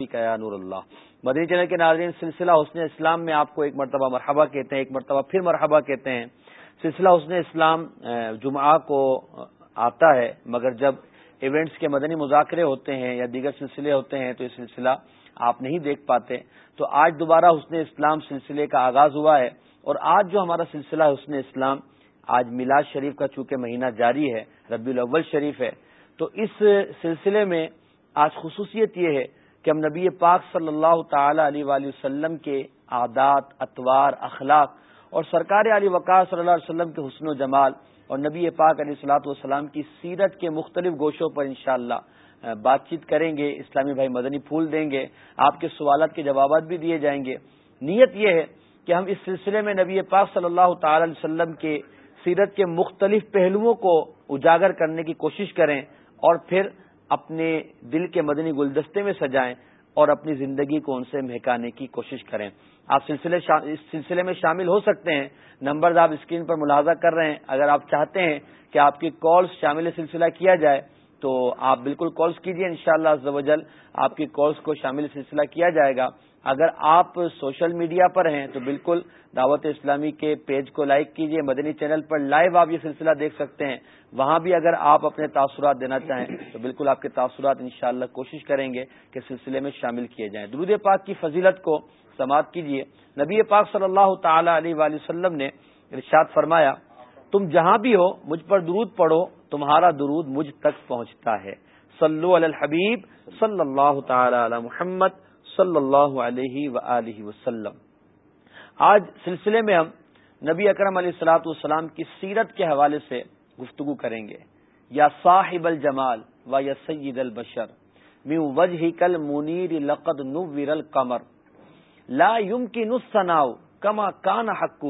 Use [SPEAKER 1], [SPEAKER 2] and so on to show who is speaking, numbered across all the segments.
[SPEAKER 1] نور اللہ مدنی channel کے ناظرین، سلسلہ حسن اسلام میں آپ کو ایک مرتبہ مرحبہ کہتے ہیں، ایک مرتبہ پھر مرحبہ کہتے ہیں۔ سلسلہ حسن اسلام جمعہ کو آتا ہے، مگر جب ایونٹس کے مدنی مذاکرے ہوتے ہیں یا دیگر سلسلے ہوتے ہیں تو یہ سلسلہ آپ نہیں دیکھ پاتے۔ تو آج دوبارہ حسن اسلام سلسلے کا آغاز ہوا ہے، اور آج جو ہمارا سلسلہ حسن اسلام، آج میلاد شریف کا چونکہ مہینہ جاری ہے ربی الاول شریف ہے۔ تو اس سلسلے میں آج خصوصیت یہ ہے کہ ہم نبی پاک صلی اللہ تعالی علیہ وآلہ وسلم کے عادات، اطوار، اخلاق اور سرکار علی وقار صلی اللہ علیہ وسلم کے حسن و جمال اور نبی پاک علیہ السلاۃ والسلام کی سیرت کے مختلف گوشوں پر انشاءاللہ بات چیت کریں گے، اسلامی بھائی مدنی پھول دیں گے، آپ کے سوالات کے جوابات بھی دیے جائیں گے۔ نیت یہ ہے کہ ہم اس سلسلے میں نبی پاک صلی اللہ تعالی علیہ وسلم کے سیرت کے مختلف پہلوؤں کو اجاگر کرنے کی کوشش کریں اور پھر اپنے دل کے مدنی گلدستے میں سجائیں اور اپنی زندگی کو ان سے مہکانے کی کوشش کریں۔ آپ سلسلے شا... اس سلسلے میں شامل ہو سکتے ہیں۔ نمبرز آپ اسکرین پر ملاحظہ کر رہے ہیں۔ اگر آپ چاہتے ہیں کہ آپ کی کالز شامل سلسلہ کیا جائے، تو آپ بالکل کالز کیجیے ان شاء اللہ آپ کی کالز کو شامل سلسلہ کیا جائے گا۔ اگر آپ سوشل میڈیا پر ہیں تو بالکل دعوت اسلامی کے پیج کو لائک کیجیے مدنی چینل پر لائیو آپ یہ سلسلہ دیکھ سکتے ہیں۔ وہاں بھی اگر آپ اپنے تاثرات دینا چاہیں تو بالکل آپ کے تاثرات انشاءاللہ کوشش کریں گے کہ سلسلے میں شامل کیے جائیں۔ درود پاک کی فضیلت کو سماعت کیجیے نبی پاک صلی اللہ تعالی علیہ وآلہ وسلم نے ارشاد فرمایا، تم جہاں بھی ہو، مجھ پر درود پڑھو، تمہارا درود مجھ تک پہنچتا ہے۔ صلو علی الحبیب صلی اللہ تعالی علی محمد۔ صلی اللہ علیہ وسلم۔ آج سلسلے میں ہم نبی اکرم علیہ السلاۃ والسلام کی سیرت کے حوالے سے گفتگو کریں گے۔ یا صاحب الجمال و یا سید البشر میو وجہ کل منیر لقد نور القمر۔ لا یم کی نسناؤ کما کان حق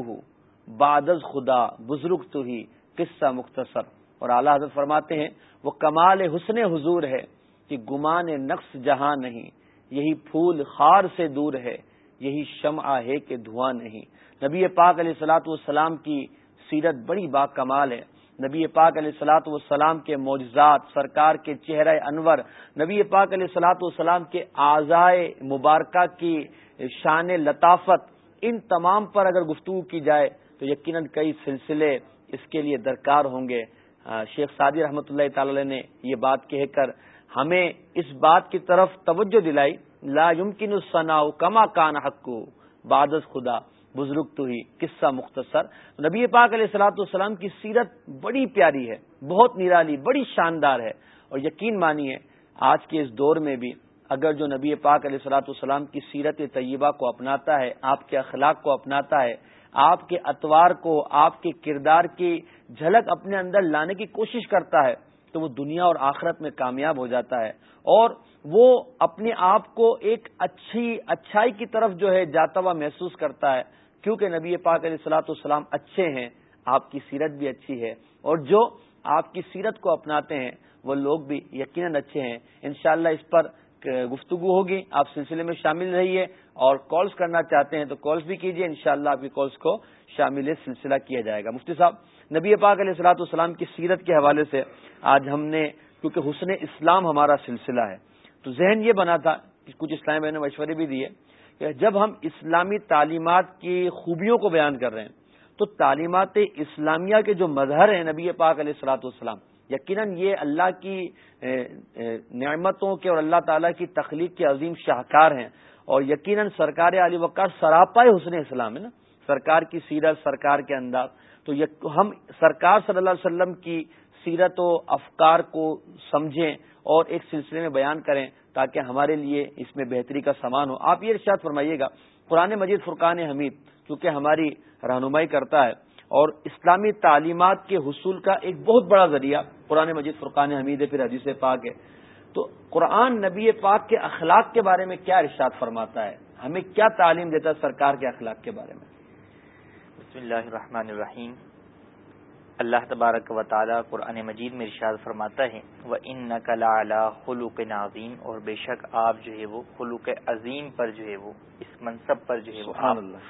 [SPEAKER 1] بادز خدا، بزرگ تو ہی، قصہ مختصر۔ اور اعلیٰ حضرت فرماتے ہیں، وہ کمال حسن حضور ہے کہ گمان نقص جہاں نہیں۔ یہی پھول خار سے دور ہے، یہی شمع ہے کہ دھواں نہیں۔ نبی پاک علیہ سلاۃ والسلام کی سیرت بڑی با کمال ہے۔ نبی پاک علیہ سلاۃ والسلام کے معجزات، سرکار کے چہرہ انور، نبی پاک علیہ سلاۃ والسلام کے اعضائے مبارکہ کی شان لطافت، ان تمام پر اگر گفتگو کی جائے تو یقیناً کئی سلسلے اس کے لیے درکار ہوں گے۔ شیخ سعدی رحمۃ اللہ تعالی نے یہ بات کہہ کر ہمیں اس بات کی طرف توجہ دلائی، لا يمکن الصناع کما کان حق بادز خدا، بزرگ تو ہی، قصہ مختصر۔ نبی پاک علیہ السلاۃ والسلام کی سیرت بڑی پیاری ہے، بہت نرالی، بڑی شاندار ہے۔ اور یقین مانیے، آج کے اس دور میں بھی اگر جو نبی پاک علیہ السلاۃ والسلام کی سیرت طیبہ کو اپناتا ہے، آپ کے اخلاق کو اپناتا ہے، آپ کے اتوار کو، آپ کے کردار کی جھلک اپنے اندر لانے کی کوشش کرتا ہے تو وہ دنیا اور آخرت میں کامیاب ہو جاتا ہے اور وہ اپنے آپ کو ایک اچھی اچھائی کی طرف جو ہے جاتا ہوا محسوس کرتا ہے کیونکہ نبی پاک علیہ السلاۃ والسلام اچھے ہیں، آپ کی سیرت بھی اچھی ہے اور جو آپ کی سیرت کو اپناتے ہیں، وہ لوگ بھی یقیناً اچھے ہیں۔ انشاءاللہ اس پر گفتگو ہوگی، آپ سلسلے میں شامل رہیے اور کالز کرنا چاہتے ہیں تو کالز بھی کیجیے انشاءاللہ شاء آپ کی کالز کو شامل سلسلہ کیا جائے گا۔ مفتی صاحب، نبی پاک علیہ السلاۃ والسلام کی سیرت کے حوالے سے آج ہم نے کیونکہ حسن اسلام ہمارا سلسلہ ہے۔ تو ذہن یہ بنا تھا کہ کچھ اسلام میں نے مشورے بھی دیے کہ جب ہم اسلامی تعلیمات کی خوبیوں کو بیان کر رہے ہیں، تو تعلیمات اسلامیہ کے جو مظہر ہیں نبی پاک علیہ السلاۃ والسلام، یقیناً یہ اللہ کی نعمتوں کے اور اللہ تعالیٰ کی تخلیق کے عظیم شاہکار ہیں۔ اور یقیناً سرکار علی وقار سراپا حسن اسلام ہے نا۔ سرکار کی سیرت، سرکار کے انداز۔ تو ہم سرکار صلی اللہ علیہ وسلم کی سیرت و افکار کو سمجھیں اور ایک سلسلے میں بیان کریں تاکہ ہمارے لیے اس میں بہتری کا سامان ہو۔ آپ یہ ارشاد فرمائیے گا، قرآن مجید فرقان حمید، چونکہ ہماری رہنمائی کرتا ہے اور اسلامی تعلیمات کے حصول کا ایک بہت بڑا ذریعہ قرآن مجید فرقان حمید ہے پھر حدیث پاک ہے۔ تو قرآن نبی پاک کے اخلاق کے بارے میں کیا ارشاد فرماتا ہے؟ ہمیں کیا تعلیم دیتا ہے سرکار کے اخلاق کے بارے میں؟
[SPEAKER 2] بسم اللہ الرحمن الرحیم۔ اللہ تبارک و تعالیٰ قرآن مجید میں ارشاد فرماتا ہے وہ ان نقل خلوق نازیم اور بے شک آپ جو ہے وہ خلوق عظیم پر جو ہے وہ اس منصب پر جو ہے وہ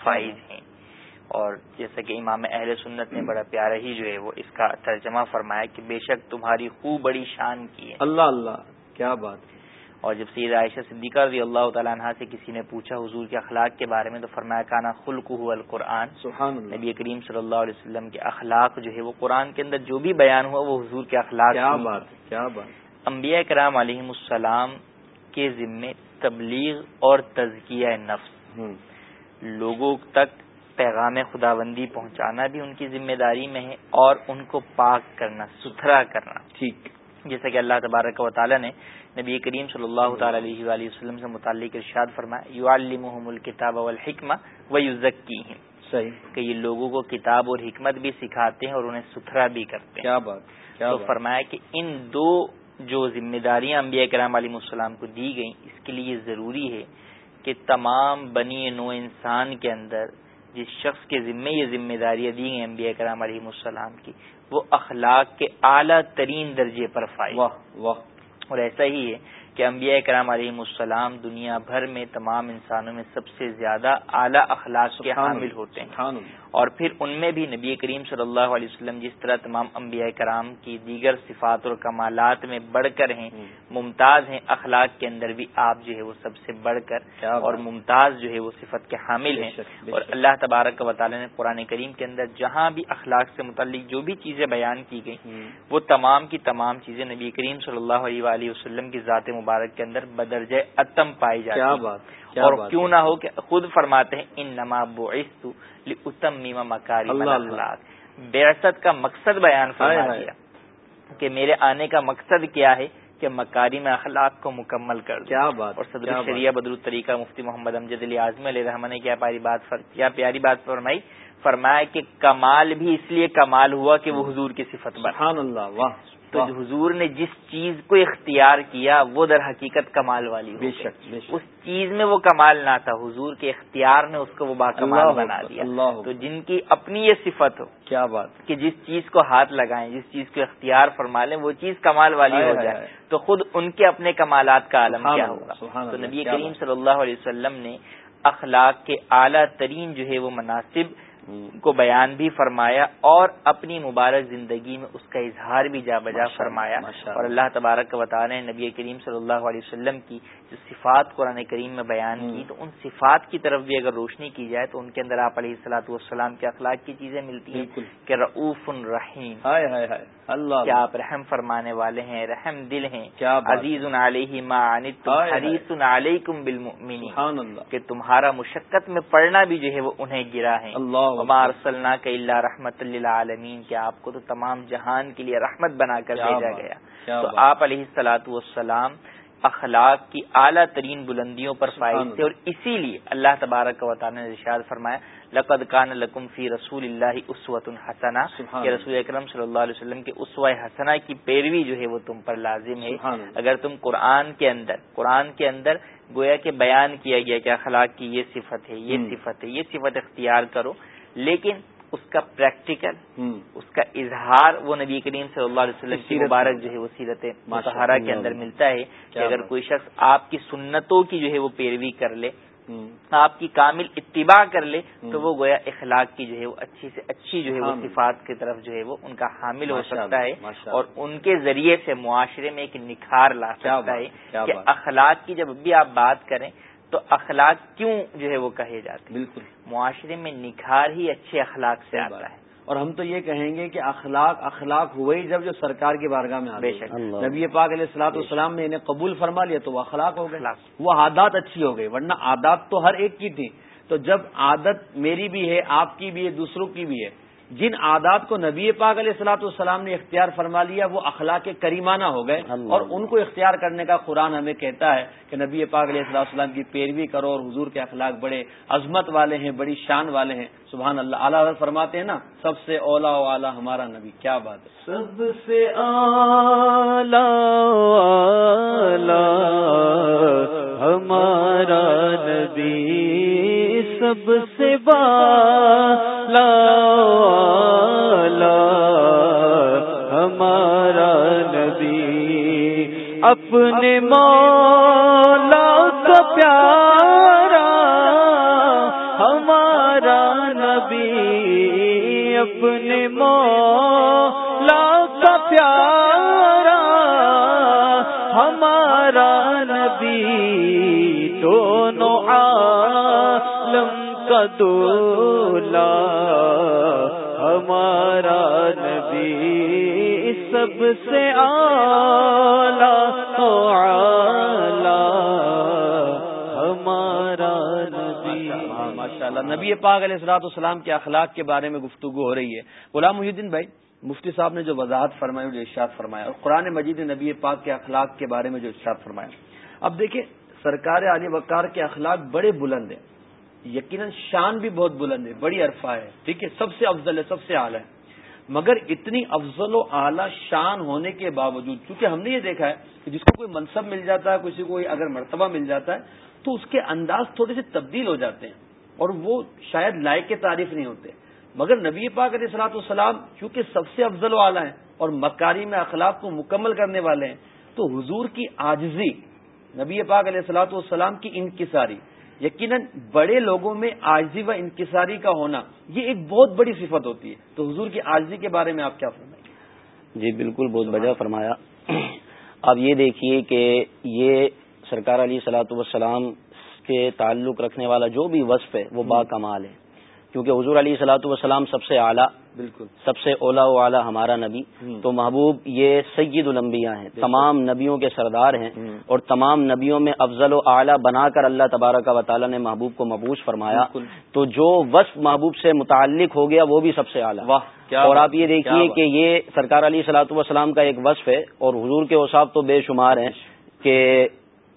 [SPEAKER 2] فائز ہیں۔ اور جیسا کہ امام اہل سنت نے بڑا پیارا ہی جو ہے وہ اس کا ترجمہ فرمایا کہ بے شک تمہاری خوب بڑی شان کی ہے۔
[SPEAKER 1] اللہ اللہ کیا بات۔
[SPEAKER 2] اور جب سید عائشہ صدیقہ رضی اللہ تعالیٰ عنہ سے کسی نے پوچھا حضور کے اخلاق کے بارے میں تو فرمایا کانا خلق القرآن. نبی کریم صلی اللہ علیہ وسلم کے اخلاق جو ہے وہ قرآن کے اندر جو بھی بیان ہوا وہ حضور کے اخلاق
[SPEAKER 1] کیا بات کیا بات.
[SPEAKER 2] انبیاء کرام علیہ السلام کے ذمے تبلیغ اور تزکیہ نفس۔ لوگوں تک پیغام خدا بندی پہنچانا بھی ان کی ذمہ داری میں ہے اور ان کو پاک کرنا ستھرا کرنا۔
[SPEAKER 1] ٹھیک۔
[SPEAKER 2] جیسا کہ اللہ تبارک و تعالیٰ نے نبی کریم صلی اللہ تعالی علیہ وآلہ وسلم سے متعلق ارشاد فرمایا الکتاب والحکمہ و
[SPEAKER 1] صحیح۔
[SPEAKER 2] کہ یہ لوگوں کو کتاب اور حکمت بھی سکھاتے ہیں اور انہیں ستھرا بھی کرتے ہیں۔
[SPEAKER 1] کیا بات کیا
[SPEAKER 2] تو فرمایا کہ ان دو جو ذمہ داریاں انبیاء کرام علیہ السلام کو دی گئیں اس کے لیے ضروری ہے کہ تمام بنی نو انسان کے اندر جس شخص کے ذمے یہ ذمہ داریاں دی گئی انبیاء کرام علیہ السلام کی وہ اخلاق کے اعلیٰ ترین درجے پر فائد
[SPEAKER 1] واہ واہ۔
[SPEAKER 2] اور ایسا ہی ہے کہ انبیاء کرام علیہ السلام دنیا بھر میں تمام انسانوں میں سب سے زیادہ اعلیٰ اخلاق کے حامل ہوتے ہیں۔ اور پھر ان میں بھی نبی کریم صلی اللہ علیہ وسلم جس طرح تمام انبیاء کرام کی دیگر صفات اور کمالات میں بڑھ کر ہیں ممتاز ہیں اخلاق کے اندر بھی آپ جو ہے وہ سب سے بڑھ کر اور ممتاز جو ہے وہ صفت کے حامل ہیں۔ اور اللہ تبارک و تعالیٰ نے قرآن کریم کے اندر جہاں بھی اخلاق سے متعلق جو بھی چیزیں بیان کی گئی وہ تمام کی تمام چیزیں نبی کریم صلی اللہ علیہ وسلم کی ذات مبارک کے اندر بدرجہ اتم پائی جاتی اور کیوں نہ ہو کہ خود فرماتے ہیں ان نماب اتم میما مکاری بیاست کا مقصد بیان فرما دیا کہ میرے آنے کا مقصد کیا ہے کہ مکاری میں اخلاق کو مکمل کر
[SPEAKER 1] کیا بات
[SPEAKER 2] اور صدر شریعہ بدر الطریقہ مفتی محمد امجد علی اعظم علیہ رحمان نے کیا پیاری بات کیا پیاری بات فرمائی؟ فرمایا کہ کمال بھی اس لیے کمال ہوا کہ وہ حضور کی صفت
[SPEAKER 1] سبحان اللہ واہ۔
[SPEAKER 2] تو حضور نے جس چیز کو اختیار کیا وہ در حقیقت کمال والی
[SPEAKER 1] بے شک
[SPEAKER 2] اس چیز میں وہ کمال نہ تھا حضور کے اختیار نے اس کو وہ باکمال بنا دیا تو جن کی اپنی یہ صفت ہو
[SPEAKER 1] کیا بات.
[SPEAKER 2] کہ جس چیز کو ہاتھ لگائیں جس چیز کو اختیار فرما لیں وہ چیز کمال والی ہو جائے. تو خود ان کے اپنے کمالات کا عالم کیا ہوگا؟ تو نبی کریم صلی اللہ علیہ وسلم نے اخلاق کے اعلیٰ ترین جو ہے وہ مناسب کو بیان بھی فرمایا اور اپنی مبارک زندگی میں اس کا اظہار بھی جا بجا فرمایا اور اللہ تبارک نے نبی کریم صلی اللہ علیہ وسلم کی جو صفات قرآن کریم میں بیان کی تو ان صفات کی طرف بھی اگر روشنی کی جائے تو ان کے اندر آپ علیہ السلاۃ والسلام کے اخلاق کی چیزیں ملتی ہیں کہ رعوف الرحیم اللہ کیا آپ رحم فرمانے والے ہیں رحم دل ہیں۔ کیا عزیز علیہ حریص علیکم بالمؤمنین۔ کہ تمہارا مشقت میں پڑھنا بھی جو ہے وہ انہیں گرا ہے۔ اللہ اللہ کے اللہ رحمت اللہ عالمین کہ آپ کو تو تمام جہان کے لیے رحمت بنا کر بھیجا گیا۔ تو آپ علیہ السلاۃ والسلام اخلاق کی اعلیٰ ترین بلندیوں پر فائز تھے اور اسی لیے اللہ تبارک و تعالیٰ نے ارشاد فرمایا لقد کان لکم فی رسول اللہ اسوت الحسنہ کہ رسول اکرم صلی اللہ علیہ وسلم کے اسوہ حسنہ کی پیروی جو ہے وہ تم پر لازم ہے۔ اگر تم قرآن کے اندر قرآن کے اندر گویا کہ بیان کیا گیا کہ اخلاق کی یہ صفت ہے یہ صفت ہے یہ صفت اختیار کرو لیکن اس کا پریکٹیکل اس کا اظہار وہ نبی کریم صلی اللہ علیہ وسلم کی مبارک جو ہے وہ سیرت مظاہرہ کے اندر ملتا ہے کہ اگر کوئی شخص آپ کی سنتوں کی جو ہے وہ پیروی کر لے آپ کی کامل اتباع کر لے تو وہ گویا اخلاق کی جو ہے وہ اچھی سے اچھی جو ہے وہ صفات کی طرف جو ہے وہ ان کا حامل ہو سکتا ہے اور ان کے ذریعے سے معاشرے میں ایک نکھار لا سکتا ہے کہ اخلاق کی جب بھی آپ بات کریں تو اخلاق کیوں جو ہے وہ کہے جاتے
[SPEAKER 1] بالکل۔
[SPEAKER 2] معاشرے میں نکھار ہی اچھے اخلاق سے آتا ہے۔
[SPEAKER 1] اور ہم تو یہ کہیں گے کہ اخلاق اخلاق ہوئے ہی جب جو سرکار کی بارگاہ میں بے شک۔ نبی پاک علیہ السلاط والسلام نے انہیں قبول فرما لیا تو وہ اخلاق ہو گئے۔ وہ عادات اچھی ہو گئی ورنہ عادات تو ہر ایک کی تھی تو جب عادت میری بھی ہے آپ کی بھی ہے دوسروں کی بھی ہے جن عادات کو نبی پاک علیہ السلاۃ والسلام نے اختیار فرما لیا وہ اخلاق کریمانہ ہو گئے اور ان کو اختیار کرنے کا قرآن ہمیں کہتا ہے کہ نبی پاک علیہ السلام والسلام کی پیروی کرو اور حضور کے اخلاق بڑے عظمت والے ہیں بڑی شان والے ہیں۔ سبحان اللہ۔ اعلیٰ فرماتے ہیں نا سب سے اولا و اعلیٰ ہمارا نبی کیا بات ہے؟
[SPEAKER 3] سب سے ہمارا نبی سب سے بالا ہمارا نبی، اپنے مولا کا پیارا، ہمارا نبی، اپنے مولا کا پیارا، ہمارا نبی، دونوں عالم کا دولا سب سے آلہ ہمارا نبی۔
[SPEAKER 1] ماشاء اللہ ہاں، نبی پاک علیہ السلاط والسلام کے اخلاق کے بارے میں گفتگو ہو رہی ہے۔ غلام محی الدین بھائی، مفتی صاحب نے جو وضاحت فرمائی، جو ارشاد فرمایا، اور قرآن مجید نبی پاک کے اخلاق کے بارے میں جو ارشاد فرمایا۔ اب دیکھیں، سرکار علی وقار کے اخلاق بڑے بلند ہیں۔ یقیناً شان بھی بہت بلند ہے، بڑی عرفہ ہے۔ ٹھیک ہے، سب سے افضل ہے، سب سے اعلیٰ ہے۔ مگر اتنی افضل و اعلیٰ شان ہونے کے باوجود کیونکہ ہم نے یہ دیکھا ہے کہ جس کو کوئی منصب مل جاتا ہے، کسی کو اگر مرتبہ مل جاتا ہے، تو اس کے انداز تھوڑے سے تبدیل ہو جاتے ہیں اور وہ شاید لائق کے تعریف نہیں ہوتے۔ مگر نبی پاک علیہ السلاط والسلام چونکہ سب سے افضل و اعلیٰ ہیں اور مکاری میں اخلاق کو مکمل کرنے والے ہیں، تو حضور کی آجزی نبی پاک علیہ السلاط والسلام کی انکساری یقیناً بڑے لوگوں میں آجزی و انکساری کا ہونا یہ ایک بہت بڑی صفت ہوتی ہے۔ تو حضور کی آجزی کے بارے میں آپ کیا فرمائیں؟
[SPEAKER 4] جی بالکل بہت بجا فرمایا۔ آپ یہ دیکھیے کہ یہ سرکار علی سلاۃ والسلام کے تعلق رکھنے والا جو بھی وصف ہے وہ با کمال ہے۔ کیونکہ حضور علی سلاۃ والسلام سب سے اعلیٰ بالکل۔ سب سے اولا و اعلیٰ ہمارا نبی۔ تو محبوب یہ سید الانبیاء ہیں۔ تمام نبیوں کے سردار ہیں۔ اور تمام نبیوں میں افضل و اعلیٰ بنا کر اللہ تبارک و تعالیٰ نے محبوب کو مبوس فرمایا۔ تو جو وصف محبوب سے متعلق ہو گیا وہ بھی سب سے اعلیٰ۔ اور آپ یہ دیکھیے کہ یہ سرکار علی سلاۃ والسلام کا ایک وصف ہے۔ اور حضور کے اوساف تو بے شمار ہیں کہ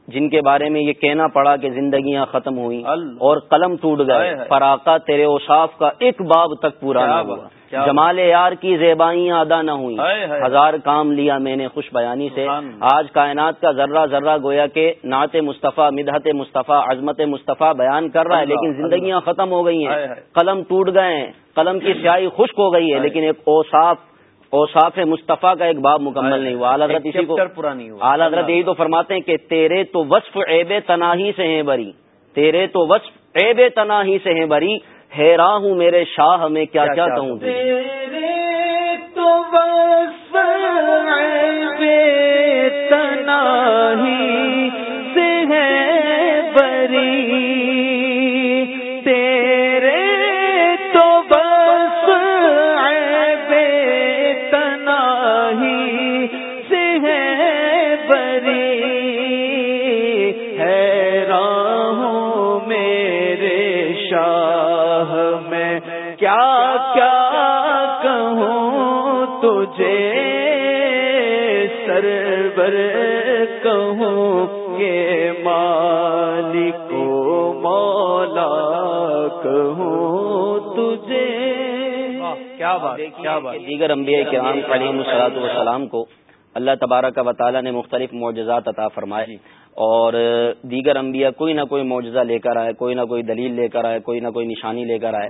[SPEAKER 4] جن کے بارے میں یہ کہنا پڑا کہ زندگیاں ختم ہوئی اور قلم ٹوٹ گئے. فراقہ تیرے اوصاف کا ایک باب تک پورا نہ ہوا. جمال یار کی زیبائیاں ادا نہ ہوئی ہزار کام لیا میں نے خوش بیانی سے. آج کائنات کا ذرہ ذرہ گویا کہ نعت مصطفیٰ مدحت مصطفیٰ عظمت مصطفیٰ بیان کر رہا ہے لیکن زندگیاں ختم ہو گئی ہیں. قلم ٹوٹ گئے ہیں. قلم کی سیاہی خشک ہو گئی ہے لیکن ایک اوصاف اوصاف مصطفیٰ کا ایک باب مکمل نہیں ہوا۔ اعلیٰ حضرت اسی کو اعلیٰ حضرت یہی تو فرماتے ہیں کہ تیرے تو وصف عیب تناہی سے ہیں بری۔ تیرے تو وصف عیب تناہی سے ہیں بری۔ حیران ہوں میرے شاہ میں کیا کیا کہوں؟
[SPEAKER 3] تو تناہی
[SPEAKER 4] کیا بات کیا بات؟ دیگر انبیاء کرام علیم صلاحت والسلام کو اللہ تبارک و تعالیٰ نے مختلف معجزات عطا فرمائے۔ اور دیگر انبیاء کوئی نہ کوئی معجزہ لے کر آئے کوئی نہ کوئی دلیل لے کر آئے کوئی نہ کوئی نشانی لے کر آئے۔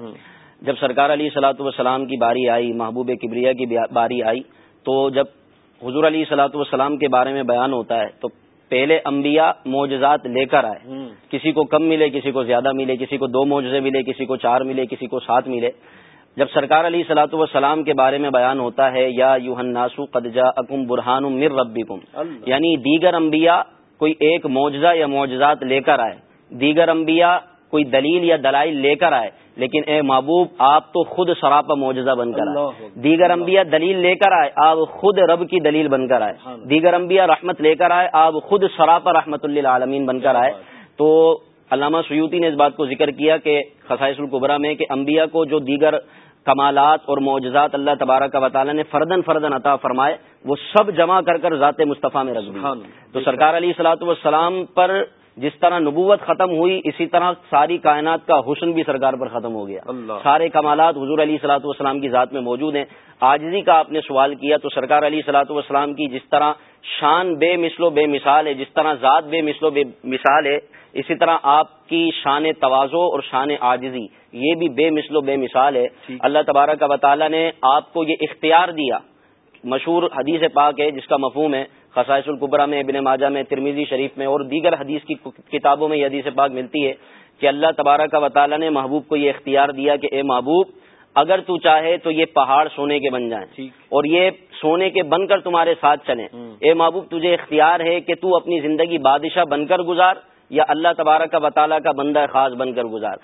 [SPEAKER 4] جب سرکار علی صلاحت والسلام کی باری آئی محبوب کبریا کی باری آئی تو جب حضور علی سلاۃ والسلام کے بارے میں بیان ہوتا ہے تو پہلے انبیاء معجزات لے کر آئے۔ کسی کو کم ملے کسی کو زیادہ ملے کسی کو دو معجزے ملے کسی کو چار ملے کسی کو سات ملے۔ جب سرکار علی سلاۃ والسلام کے بارے میں بیان ہوتا ہے یا یوہن ناسو قدجا اکم برہان مر ربی یعنی دیگر انبیاء کوئی ایک معجزہ یا معجزات لے کر آئے دیگر انبیاء کوئی دلیل یا دلائل لے کر آئے لیکن اے محبوب آپ تو خود سراپا معجزہ بن کر آئے۔ دیگر انبیاء دلیل لے کر آئے آپ خود رب کی دلیل بن کر آئے۔ دیگر انبیاء رحمت لے کر آئے آپ خود سراپا رحمت اللہ عالمین بن کر آئے۔ تو علامہ سیوتی نے اس بات کو ذکر کیا کہ خسائش القبرا میں کہ انبیاء کو جو دیگر کمالات اور معجزات اللہ تبارک کا تعالیٰ نے فردن فردن عطا فرمائے وہ سب جمع کر کر ذات مصطفیٰ میں رکھ تو سرکار علی سلاۃ والسلام پر جس طرح نبوت ختم ہوئی اسی طرح ساری کائنات کا حسن بھی سرکار پر ختم ہو گیا۔ سارے کمالات حضور علی سلاۃ والسلام کی ذات میں موجود ہیں۔ آجزی کا آپ نے سوال کیا تو سرکار علی سلاۃ والسلام کی جس طرح شان بے مثل و بے مثال ہے جس طرح ذات بے مثل و بے مثال ہے اسی طرح آپ کی شان توازو اور شان آجزی یہ بھی بے مثل و بے مثال ہے۔ اللہ تبارک کا تعالیٰ نے آپ کو یہ اختیار دیا۔ مشہور حدیث پاک ہے جس کا مفہوم ہے۔ خسائش القبرہ میں ابن ماجہ میں ترمیزی شریف میں اور دیگر حدیث کی کتابوں میں یہ حدیث پاک ملتی ہے کہ اللہ تبارہ کا وطالعہ نے محبوب کو یہ اختیار دیا کہ اے محبوب اگر تو چاہے تو یہ پہاڑ سونے کے بن جائیں۔ اور یہ سونے کے بن کر تمہارے ساتھ چلیں۔ اے محبوب تجھے اختیار ہے کہ تو اپنی زندگی بادشاہ بن کر گزار یا اللہ تبارک کا وطالعہ کا بندہ خاص بن کر گزار۔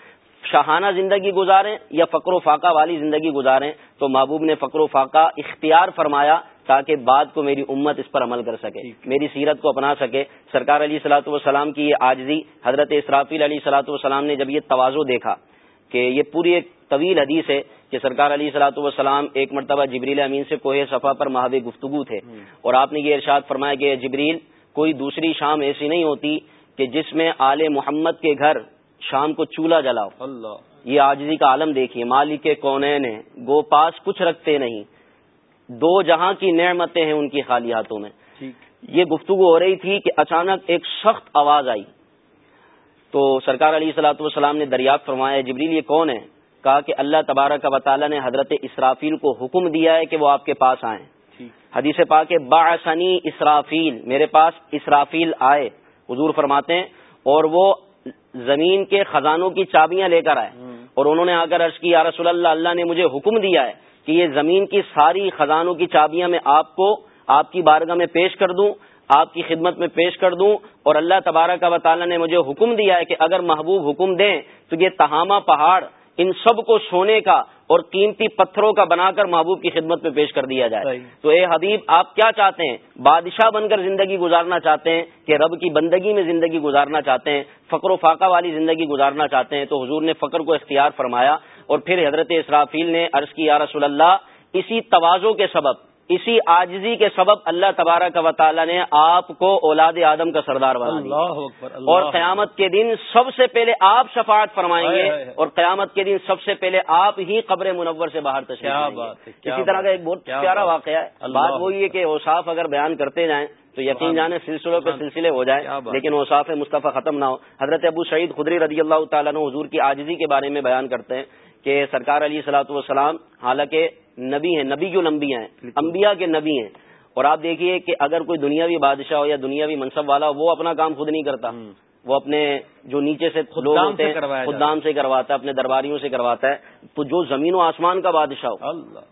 [SPEAKER 4] شاہانہ زندگی گزاریں یا فقر و فاقہ والی زندگی گزاریں تو محبوب نے فقر و فاقہ اختیار فرمایا تاکہ بعد کو میری امت اس پر عمل کر سکے میری سیرت کو اپنا سکے۔ سرکار علی سلاۃ والسلام کی یہ آجزی حضرت اسرافیل علی سلاۃ والسلام نے جب یہ توازو دیکھا کہ یہ پوری ایک طویل حدیث ہے کہ سرکار علی سلاۃ والسلام ایک مرتبہ جبریل امین سے کوہ صفا پر محاو گفتگو تھے اور آپ نے یہ ارشاد فرمایا کہ جبریل کوئی دوسری شام ایسی نہیں ہوتی کہ جس میں آل محمد کے گھر شام کو چولہا جلاؤ۔ اللہ۔ یہ آجزی کا عالم دیکھیے مالک کونین گو پاس کچھ رکھتے نہیں۔ دو جہاں کی نعمتیں ہیں ان کی خالی ہاتھوں میں۔ یہ گفتگو ہو رہی تھی کہ اچانک ایک سخت آواز آئی۔ تو سرکار علی صلاحت والسلام نے دریافت فرمایا جبریل یہ کون ہے کہا کہ اللہ تبارہ کا وطالعہ نے حضرت اسرافیل کو حکم دیا ہے کہ وہ آپ کے پاس آئیں۔ حدیث پا کے باثنی اسرافیل میرے پاس اسرافیل آئے۔ حضور فرماتے ہیں اور وہ زمین کے خزانوں کی چابیاں لے کر آئے۔ اور انہوں نے آ کر عرض کی یا رسول اللہ اللہ نے مجھے حکم دیا ہے کہ یہ زمین کی ساری خزانوں کی چابیاں میں آپ کو آپ کی بارگاہ میں پیش کر دوں آپ کی خدمت میں پیش کر دوں۔ اور اللہ تبارہ کا وطالعہ نے مجھے حکم دیا ہے کہ اگر محبوب حکم دیں تو یہ تہامہ پہاڑ ان سب کو سونے کا اور قیمتی پتھروں کا بنا کر محبوب کی خدمت میں پیش کر دیا جائے۔ تو اے حبیب آپ کیا چاہتے ہیں؟ بادشاہ بن کر زندگی گزارنا چاہتے ہیں کہ رب کی بندگی میں زندگی گزارنا چاہتے ہیں؟ فقر و فاقہ والی زندگی گزارنا چاہتے ہیں؟ تو حضور نے فقر کو اختیار فرمایا اور پھر حضرت اسرافیل نے عرض کی یا رسول اللہ اسی توازوں کے سبب اسی آجزی کے سبب اللہ تبارہ کا وطالعہ نے آپ کو اولاد آدم کا سردار بنا دیا۔ اور قیامت کے دن سب سے پہلے آپ شفاعت فرمائیں گے اور قیامت کے دن سب سے پہلے آپ ہی قبر منور سے باہر تشریف اسی طرح کا ایک بہت پیارا واقعہ ہے۔ بات وہی ہے کہ اوصاف اگر بیان کرتے جائیں تو یقین جانے سلسلوں پہ سلسلے ہو جائیں لیکن اوصاف مصطفیٰ ختم نہ ہو۔ حضرت ابو سعید خدری رضی اللہ تعالیٰ نے حضور کی آجزی کے بارے میں بیان کرتے ہیں۔ کہ سرکار علی سلاۃ والسلام حالانکہ نبی ہیں نبی جو لمبی ہیں؟ انبیاء کے نبی ہیں۔ اور آپ دیکھیے کہ اگر کوئی دنیاوی بادشاہ ہو یا دنیاوی منصب والا ہو وہ اپنا کام خود نہیں کرتا۔ وہ اپنے جو نیچے سے لوگ ہوتے ہیں خدام سے کرواتا ہے اپنے درباریوں سے کرواتا ہے۔ تو جو زمین و آسمان کا بادشاہ ہو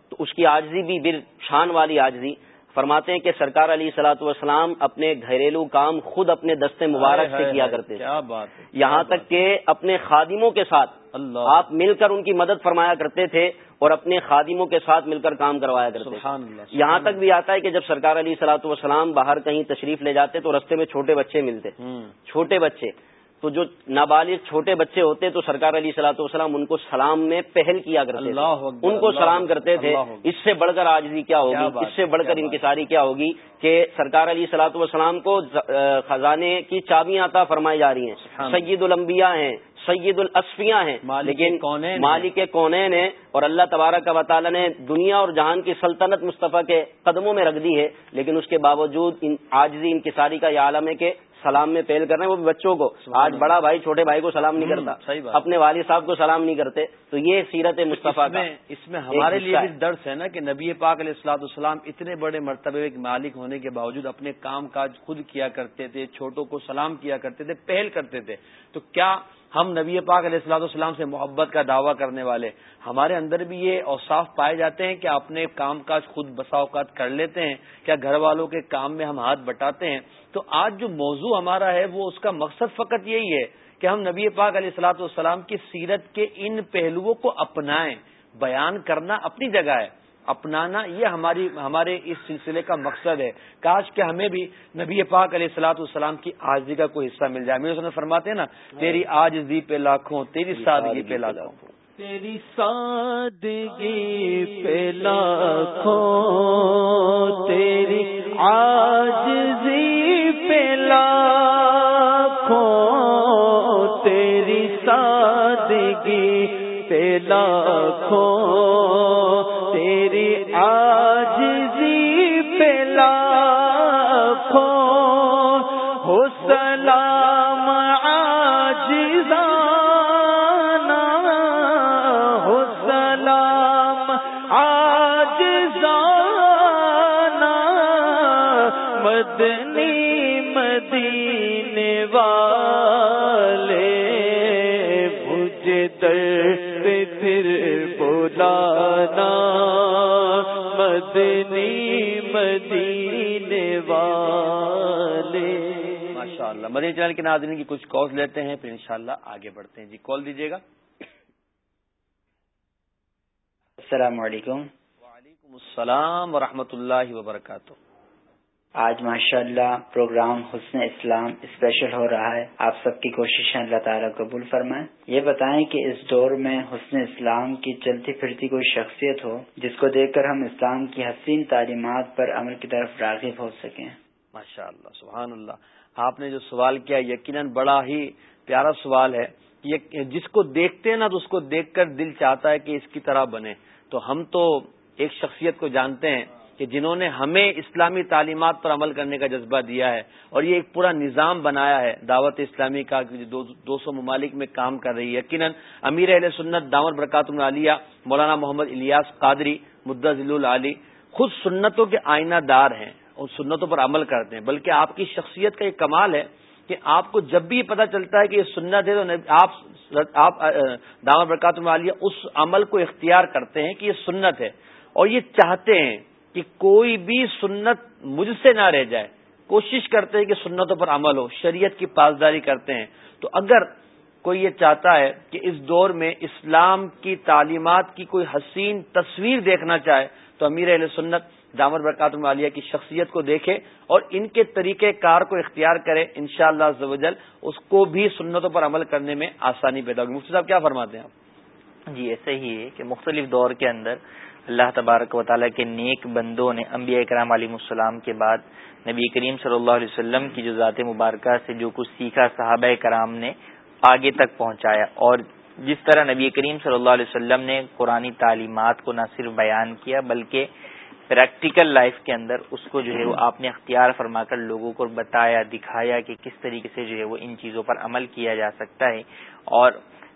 [SPEAKER 4] تو اس کی آجزی بھی بر شان والی آجزی۔ فرماتے ہیں کہ سرکار علی سلاۃ والسلام اپنے گھریلو کام خود اپنے دستے مبارک سے کیا کرتے یہاں تک کہ اپنے خادموں کے ساتھ آپ مل کر ان کی مدد فرمایا کرتے تھے اور اپنے خادموں کے ساتھ مل کر کام کروایا کرتے یہاں تک بھی آتا ہے کہ جب سرکار علی سلاۃ والسلام باہر کہیں تشریف لے جاتے تو رستے میں چھوٹے بچے ملتے۔ چھوٹے بچے۔ تو جو نابالغ چھوٹے بچے ہوتے تو سرکار علی سلاۃ والسلام ان کو سلام میں پہل کیا کرتے تھے۔ ان کو سلام کرتے تھے۔ اس سے بڑھ کر آجزی کیا ہوگی؟ اس سے بڑھ کر انکساری کیا ہوگی کہ سرکار علی سلاۃ والسلام کو خزانے کی چابیاں عطا فرمائی جا رہی ہیں۔ سید الانبیاء ہیں سید الاسفیاں ہیں۔ لیکن مالک کونین ہیں اور اللہ تبارک کا وطالعہ نے دنیا اور جہان کی سلطنت مصطفیٰ کے قدموں میں رکھ دی ہے۔ لیکن اس کے باوجود آجزی انکساری کا یہ عالم ہے کہ سلام میں پہل کر رہے ہیں وہ بھی بچوں کو۔ آج بڑا بھائی چھوٹے بھائی کو سلام نہیں کرتا۔ اپنے والد صاحب کو سلام نہیں کرتے۔ تو یہ سیرت مصطفیٰ
[SPEAKER 1] اس میں ہمارے لیے بھی درس ہے نا کہ نبی پاک علیہ السلاط السلام اتنے بڑے مرتبے مالک ہونے کے باوجود اپنے کام کاج خود کیا کرتے تھے چھوٹوں کو سلام کیا کرتے تھے پہل کرتے تھے۔ تو کیا ہم نبی پاک علیہ السلاط والسلام سے محبت کا دعویٰ کرنے والے، ہمارے اندر بھی یہ اوصاف پائے جاتے ہیں کہ اپنے کام کاج خود بسا اوقات کر لیتے ہیں، کیا گھر والوں کے کام میں ہم ہاتھ بٹاتے ہیں؟ تو آج جو موضوع ہمارا ہے، وہ اس کا مقصد فقط یہی ہے کہ ہم نبی پاک علیہ السلاط والسلام کی سیرت کے ان پہلوؤں کو اپنائیں، بیان کرنا اپنی جگہ ہے۔ اپنانا یہ ہماری ہمارے اس سلسلے کا مقصد ہے۔ کاش کہ ہمیں بھی نبی پاک علیہ السلاۃ السلام کی آجزی کا کوئی حصہ مل جائے۔ میرے فرماتے ہیں نا تیری آجزی پہ لاکھوں تیری سادگی پہ لاکھوں۔
[SPEAKER 3] تیری سادگی پہ لاکھوں تیری آجزی پہ لاکھوں تیری سادگی پہ لاکھوں۔
[SPEAKER 1] مدنی
[SPEAKER 3] مدینے والے مجھے در پھر بولانا مدنی مدینے والے۔
[SPEAKER 1] ماشاء اللہ مدنی چینل کے ناظرین کی کچھ کال لیتے ہیں پھر انشاءاللہ آگے بڑھتے ہیں۔ جی کال دیجیے گا۔
[SPEAKER 5] السلام علیکم۔
[SPEAKER 1] وعلیکم السلام ورحمۃ اللہ وبرکاتہ۔
[SPEAKER 5] آج ماشاء اللہ پروگرام حسن اسلام اسپیشل ہو رہا ہے۔ آپ سب کی کوششیں اللہ تعالیٰ قبول فرمائیں یہ بتائیں کہ اس دور میں حسن اسلام کی چلتی پھرتی کوئی شخصیت ہو جس کو دیکھ کر ہم اسلام کی حسین تعلیمات پر عمل کی طرف راغب ہو سکیں؟
[SPEAKER 1] ماشاء اللہ سبحان اللہ آپ نے جو سوال کیا، یقیناً بڑا ہی پیارا سوال ہے جس کو دیکھتے ہیں نا تو اس کو دیکھ کر دل چاہتا ہے کہ اس کی طرح بنے۔ تو ہم تو ایک شخصیت کو جانتے ہیں کہ جنہوں نے ہمیں اسلامی تعلیمات پر عمل کرنے کا جذبہ دیا ہے اور یہ ایک پورا نظام بنایا ہے، دعوت اسلامی کا دو سو ممالک میں کام کر رہی ہے۔ یقیناً امیر اہل سنت دامر برکات العالیہ، مولانا محمد الیاس قادری مدض العلی خود سنتوں کے آئینہ دار ہیں اور سنتوں پر عمل کرتے ہیں۔ بلکہ آپ کی شخصیت کا ایک کمال ہے کہ آپ کو جب بھی یہ چلتا ہے کہ یہ سنت ہے تو آپ آپ دامر برکات العالیہ اس عمل کو اختیار کرتے ہیں کہ یہ سنت ہے اور یہ چاہتے ہیں۔ کہ کوئی بھی سنت مجھ سے نہ رہ جائے۔ کوشش کرتے ہیں کہ سنتوں پر عمل ہو، شریعت کی پاسداری کرتے ہیں۔ تو اگر کوئی یہ چاہتا ہے کہ اس دور میں اسلام کی تعلیمات کی کوئی حسین تصویر دیکھنا چاہے، تو امیر علیہ سنت دامر برکات المالیہ کی شخصیت کو دیکھے اور ان کے طریقہ کار کو اختیار کرے ان شاء اللہ اس کو بھی سنتوں پر عمل کرنے میں آسانی پیدا ہوگی۔ مفتی صاحب، کیا فرماتے ہیں آپ؟
[SPEAKER 2] جی ایسا ہی ہے کہ مختلف دور کے اندر اللہ تبارک و تعالیٰ کے نیک بندوں نے انبیاء کرام علیہ السلام کے بعد نبی کریم صلی اللہ علیہ وسلم کی جو ذات مبارکہ سے جو کچھ سیکھا صحابہ کرام نے آگے تک پہنچایا اور جس طرح نبی کریم صلی اللہ علیہ وسلم نے قرآن تعلیمات کو نہ صرف بیان کیا بلکہ پریکٹیکل لائف کے اندر اس کو جو ہے وہ آپ نے اختیار فرما کر لوگوں کو بتایا، دکھایا کہ کس طریقے سے جو ہے وہ ان چیزوں پر عمل کیا جا سکتا ہے اور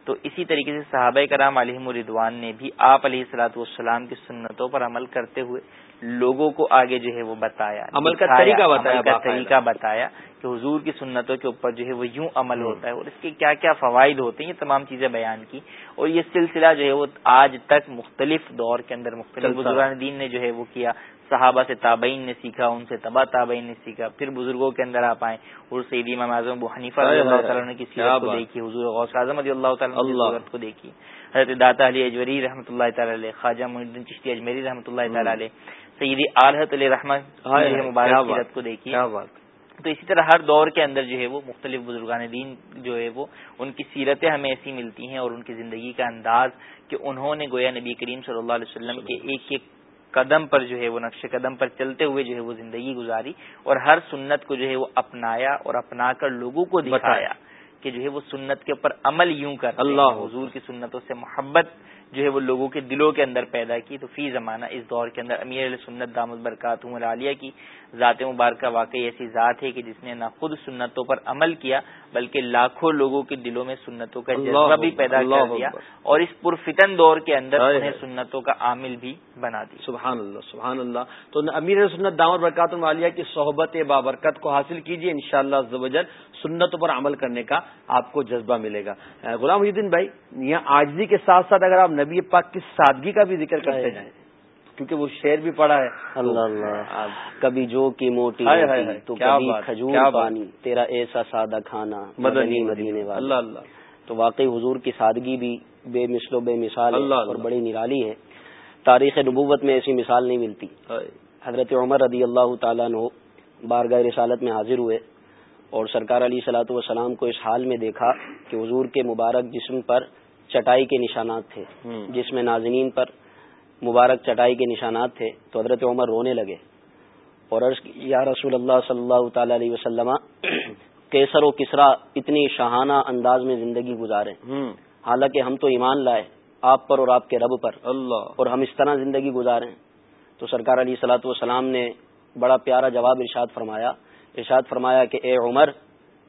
[SPEAKER 2] تو اسی طریقے سے صحابہ کرام علیہ مردوان نے بھی آپ علیہ السلاۃ والسلام کی سنتوں پر عمل کرتے ہوئے لوگوں کو آگے جو ہے وہ بتایا
[SPEAKER 1] عمل کا طریقہ بتایا
[SPEAKER 2] کا طریقہ بتایا کہ حضور کی سنتوں کے اوپر جو ہے وہ یوں عمل ہوتا ہے اور اس کے کیا کیا فوائد ہوتے ہیں یہ تمام چیزیں بیان کی اور یہ سلسلہ جو ہے وہ آج تک مختلف دور کے اندر مختلف بزرگان دین نے جو ہے وہ کیا۔ صحابہ سے تابعین نے سیکھا ان سے تبا تابعین نے سیکھا۔ پھر بزرگوں کے اندر آپ آئے اور سعید امام اعظم ابو حنیفہ رضی اللہ تعالیٰ نے کسی کو دیکھی حضور غوث اعظم رضی اللہ تعالیٰ کو دیکھی حضرت داتا علی اجوری رحمۃ اللہ تعالی علیہ خواجہ محی الدین چشتی اجمیری رحمۃ اللہ تعالی علیہ سعید آلحت علیہ رحمت مبارک کو دیکھی تو اسی طرح ہر دور کے اندر جو ہے وہ مختلف بزرگان دین جو ہے وہ ان کی سیرتیں ہمیں ایسی ملتی ہیں اور ان کی زندگی کا انداز کہ انہوں نے گویا نبی کریم صلی اللہ علیہ وسلم کے ایک ایک قدم پر جو ہے وہ نقش قدم پر چلتے ہوئے جو ہے وہ زندگی گزاری اور ہر سنت کو جو ہے وہ اپنایا اور اپنا کر لوگوں کو دکھایا کہ جو ہے وہ سنت کے اوپر عمل یوں کر اللہ۔ حضور کی سنتوں سے محبت جو ہے وہ لوگوں کے دلوں کے اندر پیدا کی تو فی زمانہ اس دور کے اندر امیر علیہ سنت دامد برکات عالیہ کی ذات مبارکہ واقعی ایسی ذات ہے کہ جس نے نہ خود سنتوں پر عمل کیا بلکہ لاکھوں لوگوں کے دلوں میں سنتوں کا جذبہ بھی پیدا کر دیا اور اس پرفتن دور کے اندر انہیں سنتوں کا عامل بھی بنا دی
[SPEAKER 1] سبحان اللہ سبحان اللہ۔ تو امیر سنت دامد برکات عالیہ کی صحبت بابرکت کو حاصل کیجیے ان شاء اللہ سنتوں پر عمل کرنے کا آپ کو جذبہ ملے گا۔ غلام الدین بھائی یہاں آجزی کے ساتھ ساتھ اگر آپ نبی پاک کی سادگی کا بھی ذکر کرتے جائیں۔ کیونکہ وہ شعر بھی پڑا ہے۔
[SPEAKER 4] اللہ اللہ۔ کبھی جو کی موٹی تو کبھی کھجور پانی تیرا ایسا سادہ کھانا مدنی مدینے والا۔ اللہ اللہ۔ تو واقعی حضور کی سادگی بھی بے مثل و بے مثال اور بڑی نرالی ہے۔ تاریخ نبوت میں ایسی مثال نہیں ملتی۔ حضرت عمر رضی اللہ تعالیٰ نو بارگاہ رسالت میں حاضر ہوئے اور سرکار علی سلاۃ والسلام کو اس حال میں دیکھا کہ حضور کے مبارک جسم پر چٹائی کے نشانات تھے جس میں ناظرین پر مبارک چٹائی کے نشانات تھے۔ تو حضرت عمر رونے لگے اور عرض یا رسول اللہ صلی اللہ تعالی علیہ وسلم کیسر و کسرا اتنی شاہانہ انداز میں زندگی گزارے۔ حالانکہ ہم تو ایمان لائے آپ پر اور آپ کے رب پر۔ اللہ۔ اور ہم اس طرح زندگی گزارے۔ تو سرکار علی سلاۃ والسلام نے بڑا پیارا جواب ارشاد فرمایا ارشاد فرمایا کہ اے عمر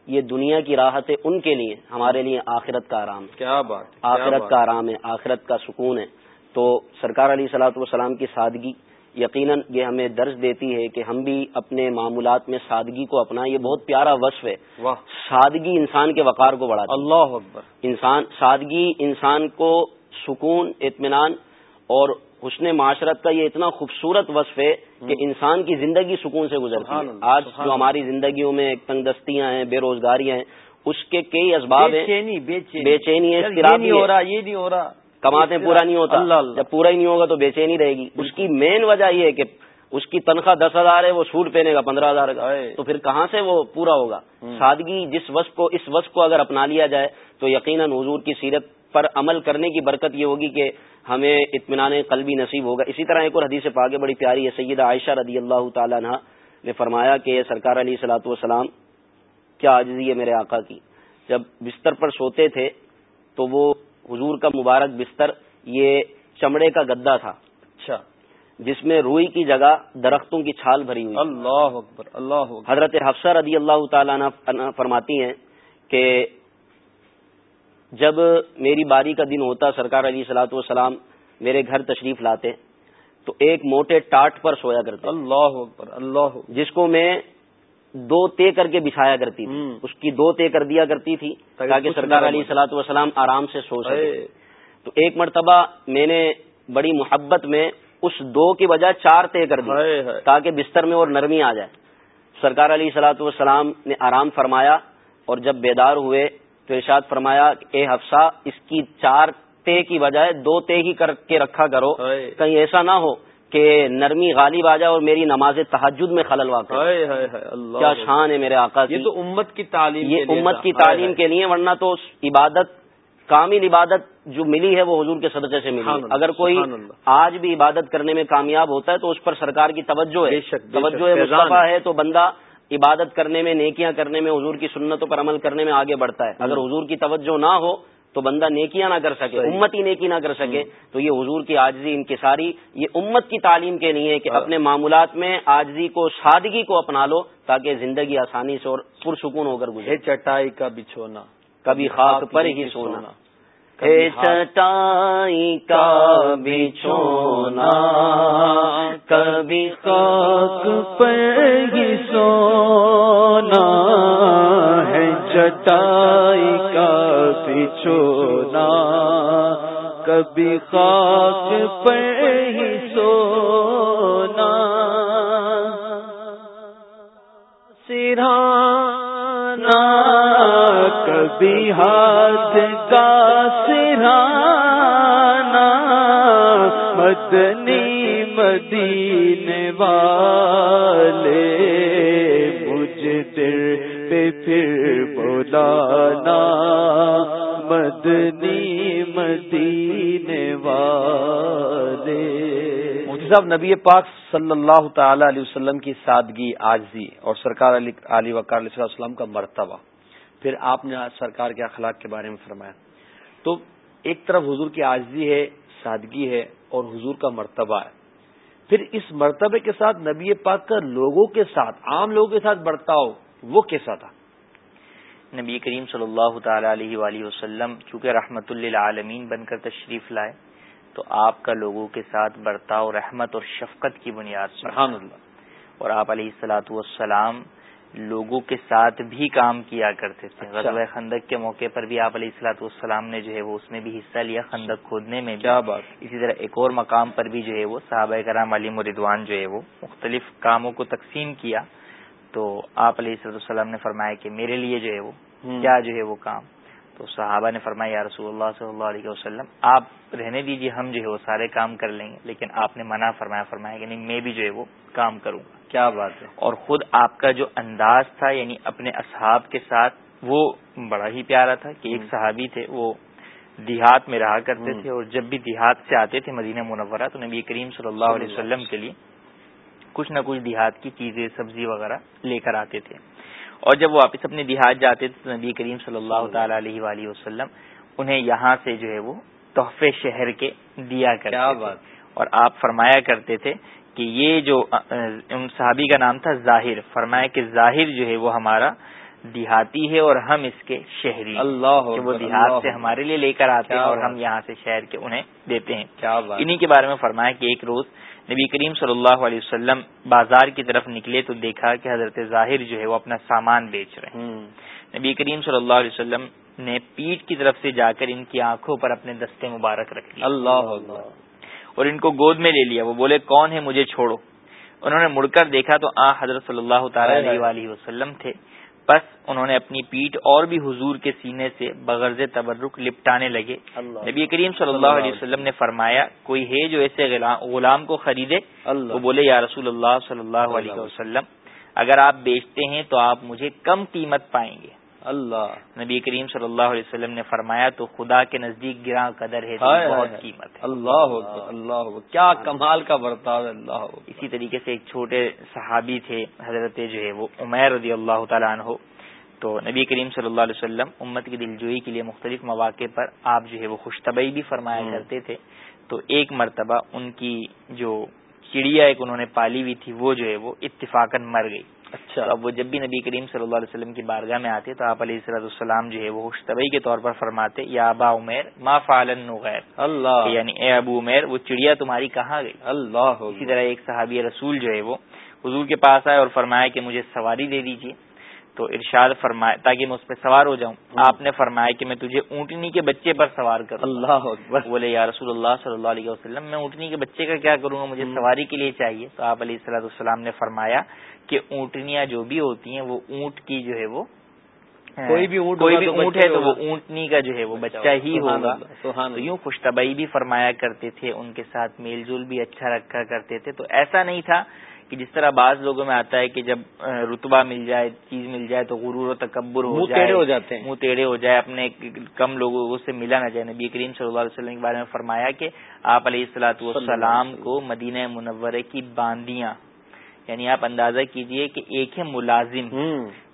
[SPEAKER 4] یہ دنیا کی راحت ہے ان کے لیے ہمارے لیے آخرت کا آرام
[SPEAKER 1] کیا بات
[SPEAKER 4] آخرت کا آرام ہے آخرت کا سکون ہے۔ تو سرکار علی سلاۃ والسلام کی سادگی یقیناً یہ ہمیں درج دیتی ہے کہ ہم بھی اپنے معمولات میں سادگی کو اپنا یہ بہت پیارا وصف ہے۔ سادگی انسان کے وقار کو بڑھاتی
[SPEAKER 1] اللہ
[SPEAKER 4] انسان سادگی انسان کو سکون اطمینان اور حسن معاشرت کا یہ اتنا خوبصورت وصف ہے کہ انسان کی زندگی سکون سے گزرتی ہے. آج جو ہماری زندگیوں میں تنگ دستیاں ہیں بے روزگاریاں ہیں اس کے کئی اسباب ہیں. بے چینی ہے
[SPEAKER 1] نہیں ہو رہا یہ نہیں ہو رہا.
[SPEAKER 4] کماتے پورا نہیں ہوتا. جب پورا ہی نہیں ہوگا تو بے چینی رہے گی. اس کی مین وجہ یہ ہے کہ اس کی تنخواہ دس ہزار ہے وہ سوٹ پہنے گا پندرہ ہزار کا. تو پھر کہاں سے وہ پورا ہوگا؟ سادگی جس وقت کو اس وقت کو اگر اپنا لیا جائے تو یقیناً حضور کی سیرت پر عمل کرنے کی برکت یہ ہوگی کہ ہمیں اطمینان قلبی نصیب ہوگا۔ اسی طرح ایک اور حدیث پاگے بڑی پیاری ہے سیدہ عائشہ رضی اللہ تعالیٰ عنہ نے فرمایا کہ سرکار علی سلاۃ والسلام کیا عجزی ہے میرے آقا کی؟ جب بستر پر سوتے تھے تو وہ حضور کا مبارک بستر یہ چمڑے کا گدا تھا۔
[SPEAKER 1] اچھا۔
[SPEAKER 4] جس میں روئی کی جگہ درختوں کی چھال بھری ہوئی۔
[SPEAKER 1] اللہ اکبر اللہ اکبر۔
[SPEAKER 4] حضرت حفصہ رضی اللہ تعالیٰ فرماتی ہیں کہ جب میری باری کا دن ہوتا سرکار علی سلاۃ والسلام میرے گھر تشریف لاتے تو ایک موٹے ٹاٹ پر سویا کرتے۔
[SPEAKER 1] اللہ اکبر اللہ
[SPEAKER 4] جس کو میں دو طے کر کے بچھایا کرتی تھی۔ اس کی دو طے کر دیا کرتی تھی تاکہ سرکار علی سلاۃ والسلام آرام سے سو سکے۔ تو ایک مرتبہ میں نے بڑی محبت میں اس دو کی بجائے چار طے کر دی تاکہ بستر میں اور نرمی آ جائے۔ سرکار علی سلاۃ والسلام نے آرام فرمایا اور جب بیدار ہوئے تو ارشاد فرمایا اے حفصہ اس کی چار تے کی بجائے دو تے ہی کر کے رکھا کرو۔ کہیں ایسا نہ ہو کہ نرمی غالب آ جائے اور میری نماز تحجد میں خلل واقع کیا شان ہے میرے آقا
[SPEAKER 1] یہ تو امت کی تعلیم
[SPEAKER 4] یہ امت کی تعلیم کے لیے ورنہ تو عبادت کامل عبادت جو ملی ہے وہ حضور کے صدقے سے ملی اگر کوئی آج بھی عبادت کرنے میں کامیاب ہوتا ہے تو اس پر سرکار کی توجہ ہے۔ توجہ ہے تو بندہ عبادت کرنے میں نیکیاں کرنے میں حضور کی سنتوں پر عمل کرنے میں آگے بڑھتا ہے۔ اگر حضور کی توجہ نہ ہو تو بندہ نیکیاں نہ کر سکے امت ہی نیکی نہ کر سکے۔ تو یہ حضور کی آجزی انکساری یہ امت کی تعلیم کے لیے کہ اپنے معمولات میں آجزی کو سادگی کو اپنا لو تاکہ زندگی آسانی سے اور پرسکون ہو کر گزرے۔
[SPEAKER 1] چٹائی کا بچھونا
[SPEAKER 4] کبھی خاک پر ہی سونا۔ چٹائی کا بچھونا کبھی خاک پر ہی سونا ہے چٹائی کا بچھونا کبھی خاک پر ہی سونا۔ سرانا کبھی ہاتھ کا سرانا مدنی مدین والے مجھے دل پہ پھر بولانا مدنی مدین والے
[SPEAKER 1] صاحب، نبی پاک صلی اللہ تعالی علیہ وسلم کی سادگی، آجزی اور سرکار علی علی وقار علیہ السلام کا مرتبہ۔ پھر آپ نے سرکار کے اخلاق کے بارے میں فرمایا۔ تو ایک طرف حضور کی آجزی ہے سادگی ہے اور حضور کا مرتبہ ہے۔ پھر اس مرتبے کے ساتھ نبی پاک کا لوگوں کے ساتھ عام لوگوں کے ساتھ برتاؤ وہ کیسا تھا؟
[SPEAKER 2] نبی کریم صلی اللہ تعالی علیہ وآلہ وسلم چونکہ رحمت اللہ عالمین بن کر تشریف لائے تو آپ کا لوگوں کے ساتھ برتاؤ رحمت اور شفقت کی بنیاد
[SPEAKER 1] سبحان اللہ۔
[SPEAKER 2] اور آپ علیہ السلاۃ والسلام لوگوں کے ساتھ بھی کام کیا کرتے تھے۔ اچھا۔ غزوہ خندق کے موقع پر بھی آپ علیہ السلاۃ والسلام نے جو ہے وہ اس میں بھی حصہ لیا خندق کھودنے میں
[SPEAKER 1] کیا بات۔
[SPEAKER 2] اسی طرح ایک اور مقام پر بھی جو ہے وہ صحابہ کرام علی مردوان جو ہے وہ مختلف کاموں کو تقسیم کیا۔ تو آپ علیہ السلط والسلام نے فرمایا کہ میرے لیے جو ہے وہ کیا جو ہے وہ کام۔ تو صحابہ نے فرمایا یا رسول اللہ صلی اللہ علیہ وسلم آپ رہنے دیجیے ہم جو ہے وہ سارے کام کر لیں گے۔ لیکن آپ نے منع فرمایا فرمایا کہ نہیں میں بھی جو ہے وہ کام کروں گا۔
[SPEAKER 1] کیا بات ہے؟
[SPEAKER 2] اور خود آپ کا جو انداز تھا یعنی اپنے اصحاب کے ساتھ وہ بڑا ہی پیارا تھا کہ ایک صحابی تھے وہ دیہات میں رہا کرتے تھے اور جب بھی دیہات سے آتے تھے مدینہ منورہ تو نبی کریم صلی اللہ علیہ وسلم کے لیے کچھ نہ کچھ دیہات کی چیزیں سبزی وغیرہ لے کر آتے تھے۔ اور جب وہ واپس اپنے دیہات جاتے تو نبی کریم صلی اللہ تعالی علیہ وآلہ وسلم انہیں یہاں سے جو ہے وہ تحفے شہر کے دیا کرتے اور آپ فرمایا کرتے تھے کہ یہ جو صحابی کا نام تھا ظاہر۔ فرمایا کہ ظاہر جو ہے وہ ہمارا دیہاتی ہے اور ہم اس کے شہری
[SPEAKER 1] اللہ
[SPEAKER 2] کہ وہ دیہات سے ہمارے لیے لے کر آتے ہیں اور ہم یہاں سے شہر کے انہیں دیتے ہیں۔ انہی کے بارے میں فرمایا کہ ایک روز نبی کریم صلی اللہ علیہ وسلم بازار کی طرف نکلے تو دیکھا کہ حضرت ظاہر جو ہے وہ اپنا سامان بیچ رہے ہیں۔ نبی کریم صلی اللہ علیہ وسلم نے پیٹ کی طرف سے جا کر ان کی آنکھوں پر اپنے دستے مبارک رکھ
[SPEAKER 1] اللہ
[SPEAKER 2] اور ان کو گود میں لے لیا۔ وہ بولے کون ہے مجھے چھوڑو؟ انہوں نے مڑ کر دیکھا تو آ حضرت صلی اللہ تعالی علیہ وسلم تھے۔ بس انہوں نے اپنی پیٹ اور بھی حضور کے سینے سے بغرض تبرک لپٹانے لگے۔ نبی کریم صلی اللہ علیہ وسلم نے فرمایا کوئی ہے جو ایسے غلام کو خریدے؟ وہ بولے یا رسول اللہ صلی اللہ علیہ وسلم اگر آپ بیچتے ہیں تو آپ مجھے کم قیمت پائیں گے۔
[SPEAKER 1] اللہ۔
[SPEAKER 2] نبی کریم صلی اللہ علیہ وسلم نے فرمایا تو خدا کے نزدیک گراں قدر ہے بہت قیمت ہے۔
[SPEAKER 1] اللہ اللہ کیا کمال کا برتاؤ اللہ
[SPEAKER 2] اسی طریقے سے ایک چھوٹے صحابی تھے حضرت جو ہے وہ عمیر رضی اللہ تعالیٰ عنہ۔ تو نبی کریم صلی اللہ علیہ وسلم امت کی دلجوئی کے لیے مختلف مواقع پر آپ جو ہے وہ خوش طبعی بھی فرمایا کرتے تھے۔ تو ایک مرتبہ ان کی جو چڑیا ایک انہوں نے پالی ہوئی تھی وہ جو ہے وہ اتفاقن مر گئی۔ اچھا۔ اب وہ جب بھی نبی کریم صلی اللہ علیہ وسلم کی بارگاہ میں آتے تو آپ علیہ صلاح السلام جو ہے وہ خوشتبئی کے طور پر فرماتے یا ابا عمیر ما فالن غیر اللہ۔ یعنی اے ابو عمیر وہ چڑیا تمہاری کہاں گئی؟ اللہ۔ اسی طرح ایک صحابی رسول جو ہے وہ حضور کے پاس آئے اور فرمایا کہ مجھے سواری دے دیجیے تو ارشاد فرمایا تاکہ میں اس پہ سوار ہو جاؤں۔ آپ نے فرمایا کہ میں تجھے اونٹنی کے بچے پر سوار کروں۔ اللہ بولے یا رسول اللہ صلی اللہ علیہ وسلم میں اونٹنی کے بچے کا کیا کروں گا؟ مجھے سواری کے لیے چاہیے۔ تو آپ علیہ السلط السلام نے فرمایا کہ اونٹنیاں جو بھی ہوتی ہیں وہ اونٹ کی جو ہے وہ کوئی بھی اونٹ کوئی بھی اونٹ ہے تو وہ اونٹنی کا جو ہے وہ بچہ ہی ہوگا۔ تو یوں خوشتبئی بھی فرمایا کرتے تھے ان کے ساتھ میل جول بھی اچھا رکھا کرتے تھے۔ تو ایسا نہیں تھا کہ جس طرح بعض لوگوں میں آتا ہے کہ جب رتبہ مل جائے چیز مل جائے تو غرور و تکبر ہو جائے ہو جاتے ہیں۔ منہ ٹیڑھے ہو جائے اپنے کم لوگوں سے ملا نہ جائے۔ نبی کریم صلی اللہ علیہ وسلم کے بارے میں فرمایا کہ آپ علیہ السلاۃ والسلام کو مدینہ منورے کی باندیاں یعنی آپ اندازہ کیجیے کہ ایک ہے ملازم۔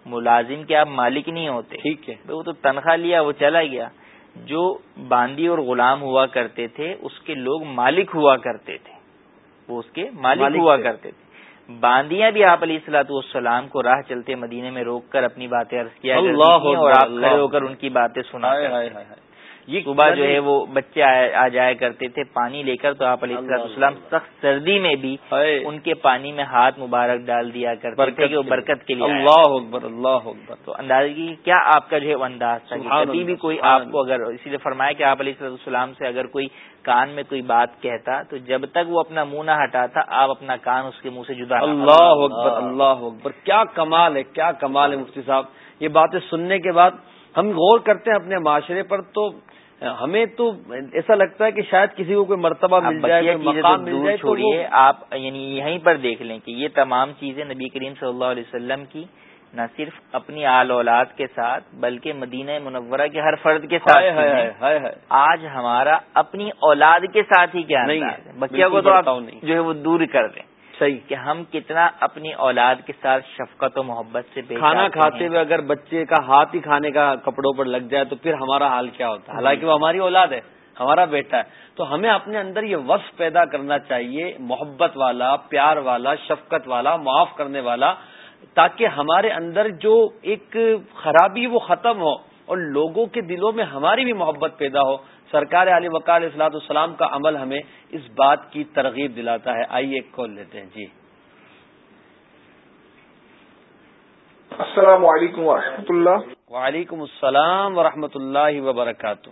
[SPEAKER 2] ملازم کے آپ مالک نہیں ہوتے۔ ٹھیک ہے۔ وہ تو تنخواہ لیا وہ چلا گیا۔ جو باندی اور غلام ہوا کرتے تھے اس کے لوگ مالک ہوا کرتے تھے۔ وہ اس کے مالک ہوا کرتے تھے۔ باندیاں بھی آپ علیہ السلاۃ والسلام کو راہ چلتے مدینے میں روک کر اپنی باتیں عرض کیا اور آپ کھڑے ہو کر ان کی باتیں سنا یہ صبح جو ہے وہ بچے آ جایا کرتے تھے پانی لے کر تو آپ علیہ السلام سخت سردی میں بھی ان کے پانی میں ہاتھ مبارک ڈال دیا کرتے تھے کہ وہ برکت کے لیے اللہ اکبر اللہ اکبر۔ تو انداز کی کیا آپ کا جو ہے انداز تھا کبھی بھی کوئی آپ کو اگر اسی لیے فرمایا کہ آپ علیہ السلام سے اگر کوئی کان میں کوئی بات کہتا تو جب تک وہ اپنا منہ نہ ہٹاتا آپ اپنا کان اس کے منہ سے جدا
[SPEAKER 1] اللہ اکبر اللہ اکبر۔ کیا کمال ہے کیا کمال ہے مفتی صاحب۔ یہ باتیں سننے کے بعد ہم غور کرتے ہیں اپنے معاشرے پر تو ہمیں تو ایسا لگتا ہے کہ شاید کسی کو کوئی مرتبہ مل جائے مقام مل جائے
[SPEAKER 2] چھوڑیے آپ یعنی یہیں پر دیکھ لیں کہ یہ تمام چیزیں نبی کریم صلی اللہ علیہ وسلم کی نہ صرف اپنی آل اولاد کے ساتھ بلکہ مدینہ منورہ کے ہر فرد کے ساتھ آج ہمارا اپنی اولاد کے ساتھ ہی کیا نہیں بچیا کو تو جو ہے وہ دور کر دیں۔ صحیح کہ ہم کتنا اپنی اولاد کے ساتھ شفقت و محبت سے
[SPEAKER 1] کھانا کھاتے ہوئے اگر بچے کا ہاتھ ہی کھانے کا کپڑوں پر لگ جائے تو پھر ہمارا حال کیا ہوتا ہے؟ حالانکہ وہ ہماری اولاد ہے ہمارا بیٹا ہے۔ تو ہمیں اپنے اندر یہ وصف پیدا کرنا چاہیے محبت والا پیار والا شفقت والا معاف کرنے والا تاکہ ہمارے اندر جو ایک خرابی وہ ختم ہو اور لوگوں کے دلوں میں ہماری بھی محبت پیدا ہو۔ سرکار علی وکال اصلاۃ السلام کا عمل ہمیں اس بات کی ترغیب دلاتا ہے۔ آئیے ایک کال لیتے ہیں۔ جی۔
[SPEAKER 6] السلام علیکم و اللہ۔
[SPEAKER 1] وعلیکم السلام ورحمۃ اللہ وبرکاتہ۔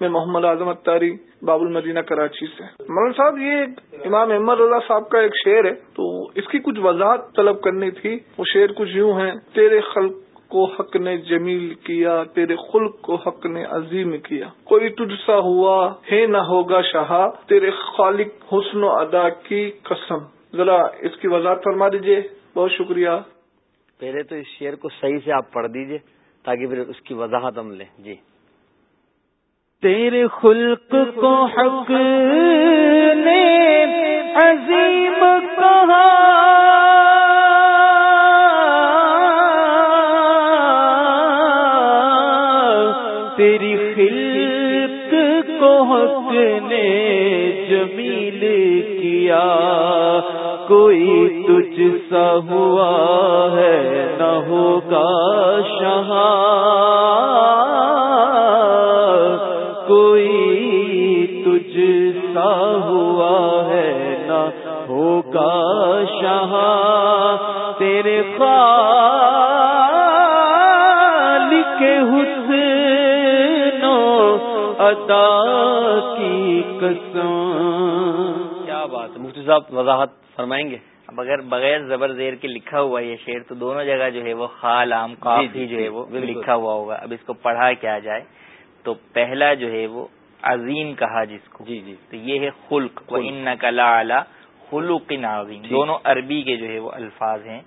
[SPEAKER 6] میں محمد اعظم اتاری باب المدینہ کراچی سے۔ مولانا صاحب یہ امام احمد رضا صاحب کا ایک شعر ہے۔ تو اس کی کچھ وضاحت طلب کرنی تھی۔ وہ شعر کچھ یوں ہے تیرے خلق کو حق نے جمیل کیا تیرے خلق کو حق نے عظیم کیا۔ کوئی تجھ سا ہوا ہے نہ ہوگا شاہ تیرے خالق حسن و ادا کی قسم۔ ذرا اس کی وضاحت فرما دیجیے بہت شکریہ۔
[SPEAKER 1] پہلے تو اس شعر کو صحیح سے آپ پڑھ دیجیے تاکہ پھر اس کی وضاحت ہم لیں۔ جی۔
[SPEAKER 3] تیرے خلق کو حق نے عظیم کہا۔ کوئی تجھ سا ہوا ہے، نہ ہوگا شہاں کوئی تجھ سا ہوا ہے، نہ ہوگا شاہ تیرے خال کے حسن ادا کی قسم۔
[SPEAKER 1] کیا بات، مفتی صاحب، وضاحت فرمائیں گے۔
[SPEAKER 2] اب اگر بغیر زبر زیر کے لکھا ہوا یہ شعر تو دونوں جگہ جو ہے وہ خال عام کافی جی، جی، جو ہے وہ لکھا ہوا ہوگا۔ اب اس کو پڑھا کیا جائے تو پہلا جو ہے وہ عظیم کہا جس کو۔ جی جی۔ تو یہ ہے خلق۔ و ان نقلا اعلیٰ خلق عظیم۔ دونوں عربی کے جو ہے وہ الفاظ ہیں۔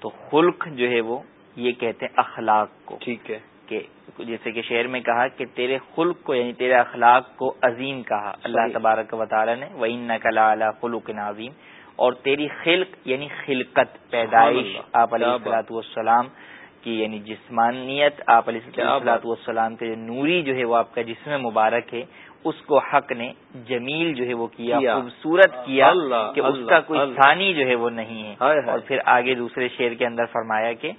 [SPEAKER 2] تو خلق جو ہے وہ یہ کہتے ہیں اخلاق کو۔ ٹھیک ہے۔ کہ جیسے کہ شعر میں کہا کہ تیرے خلق کو یعنی تیرے اخلاق کو عظیم کہا۔ اللہ تبارک و تعالیٰ نے وہ ان نقلا اعلیٰ خلق عظیم۔ اور تیری خلق یعنی خلقت پیدائش آپ علیہ السلاۃ والسلام کی یعنی جسمانیت آپ علیہ السلاۃ والسلام کے جو نوری جو ہے وہ آپ کا جسم مبارک ہے اس کو حق نے جمیل جو ہے وہ کیا خوبصورت کیا کہ اس کا کوئی ثانی جو ہے وہ نہیں ہے۔ اور پھر آگے دوسرے شعر کے اندر فرمایا کہ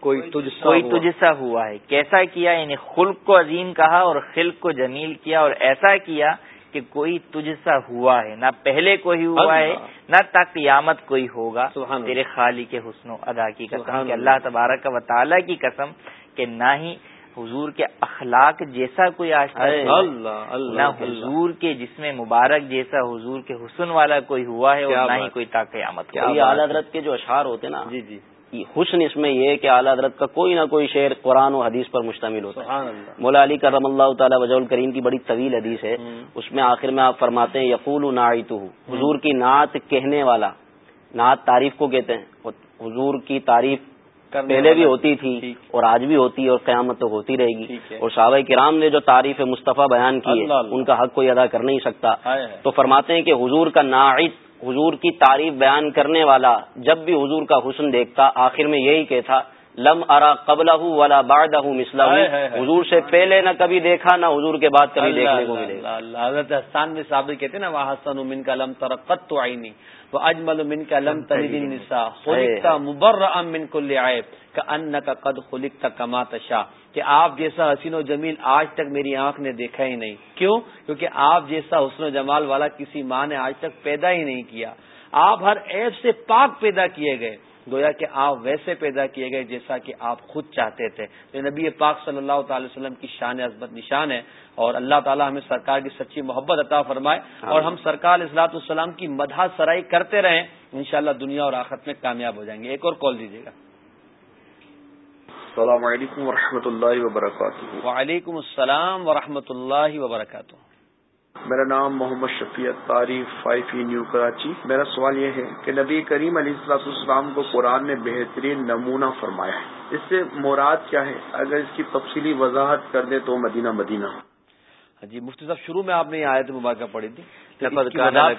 [SPEAKER 2] کوئی کوئی تجھ سا ہوا ہے۔ کیسا کیا یعنی خلق کو عظیم کہا اور خلق کو جمیل کیا اور ایسا کیا کہ کوئی تجھ سا ہوا ہے نہ پہلے کوئی ہوا ہے نہ تا قیامت کوئی ہوگا۔ تیرے خالی کے حسن و ادا کی قسم کہ اللہ۔ تبارک و تعالیٰ کی قسم کہ نہ ہی حضور کے اخلاق جیسا کوئی آج نہ حضور کے جسم مبارک جیسا حضور کے حسن والا کوئی ہوا ہے اور نہ ہی کوئی تا قیامت
[SPEAKER 4] اعلی حضرت کے جو اشعار ہوتے نا۔ جی جی۔ حسن اس میں یہ کہ اعلیٰ حضرت کا کوئی نہ کوئی شعر قرآن و حدیث پر مشتمل ہوتا ہے۔ مولا علی کرم اللہ تعالیٰ وجہ الکریم کی بڑی طویل حدیث ہے۔ اس میں آخر میں آپ فرماتے ہیں یقول نعیتو حضور کی نعت کہنے والا نعت تعریف کو کہتے ہیں۔ حضور کی تعریف پہلے بھی ہوتی تھی اور آج بھی ہوتی ہے اور قیامت تو ہوتی رہے گی۔ اور صحابہ کرام نے جو تعریف مصطفیٰ بیان کی ہے ان کا حق کوئی ادا کر نہیں سکتا۔ تو فرماتے ہیں کہ حضور کا ناعت حضور کی تعریف بیان کرنے والا جب بھی حضور کا حسن دیکھتا آخر میں یہی کہتا لم ارا قبل والا بارڈ مسلح حضور سے پہلے نہ کبھی دیکھا نہ حضور کے بعد کبھی دیکھنے کو ملے۔
[SPEAKER 1] حضرت حسان میں صابر کہتے نا وہ حسن من کا لم ترقت تو آئی نہیں وہ اجمل من کا لم تنسا مبر من کو لے آئے کا ان کا قد خلک کا کما تشا کہ آپ جیسا حسین و جمیل آج تک میری آنکھ نے دیکھا ہی نہیں۔ کیوں؟ کیونکہ آپ جیسا حسن و جمال والا کسی ماں نے آج تک پیدا ہی نہیں کیا۔ آپ ہر ایپ سے پاک پیدا کیے گئے۔ گویا کہ آپ ویسے پیدا کیے گئے جیسا کہ آپ خود چاہتے تھے۔ تو نبی پاک صلی اللہ تعالی وسلم کی شان عظمت نشان ہے۔ اور اللہ تعالیٰ ہمیں سرکار کی سچی محبت عطا فرمائے۔ اور ہم سرکار اصلاۃ السلام کی مدح سرائی کرتے رہیں انشاءاللہ دنیا اور آخرت میں کامیاب ہو جائیں گے۔ ایک اور کال دیجیے گا۔
[SPEAKER 7] السلام علیکم ورحمۃ اللہ وبرکاتہ۔
[SPEAKER 1] وعلیکم السلام ورحمۃ اللہ وبرکاتہ۔
[SPEAKER 7] میرا نام محمد شفیع تعریف فائیو ای نیو کراچی۔ میرا سوال یہ ہے کہ نبی کریم علیہ السلاط السلام کو قرآن نے بہترین نمونہ فرمایا ہے۔ اس سے مراد کیا ہے؟ اگر اس کی تفصیلی وضاحت کر دیں تو مدینہ مدینہ۔
[SPEAKER 1] جی مفتی صاحب شروع میں آپ نے یہ آیت مبارکہ پڑھی تھی۔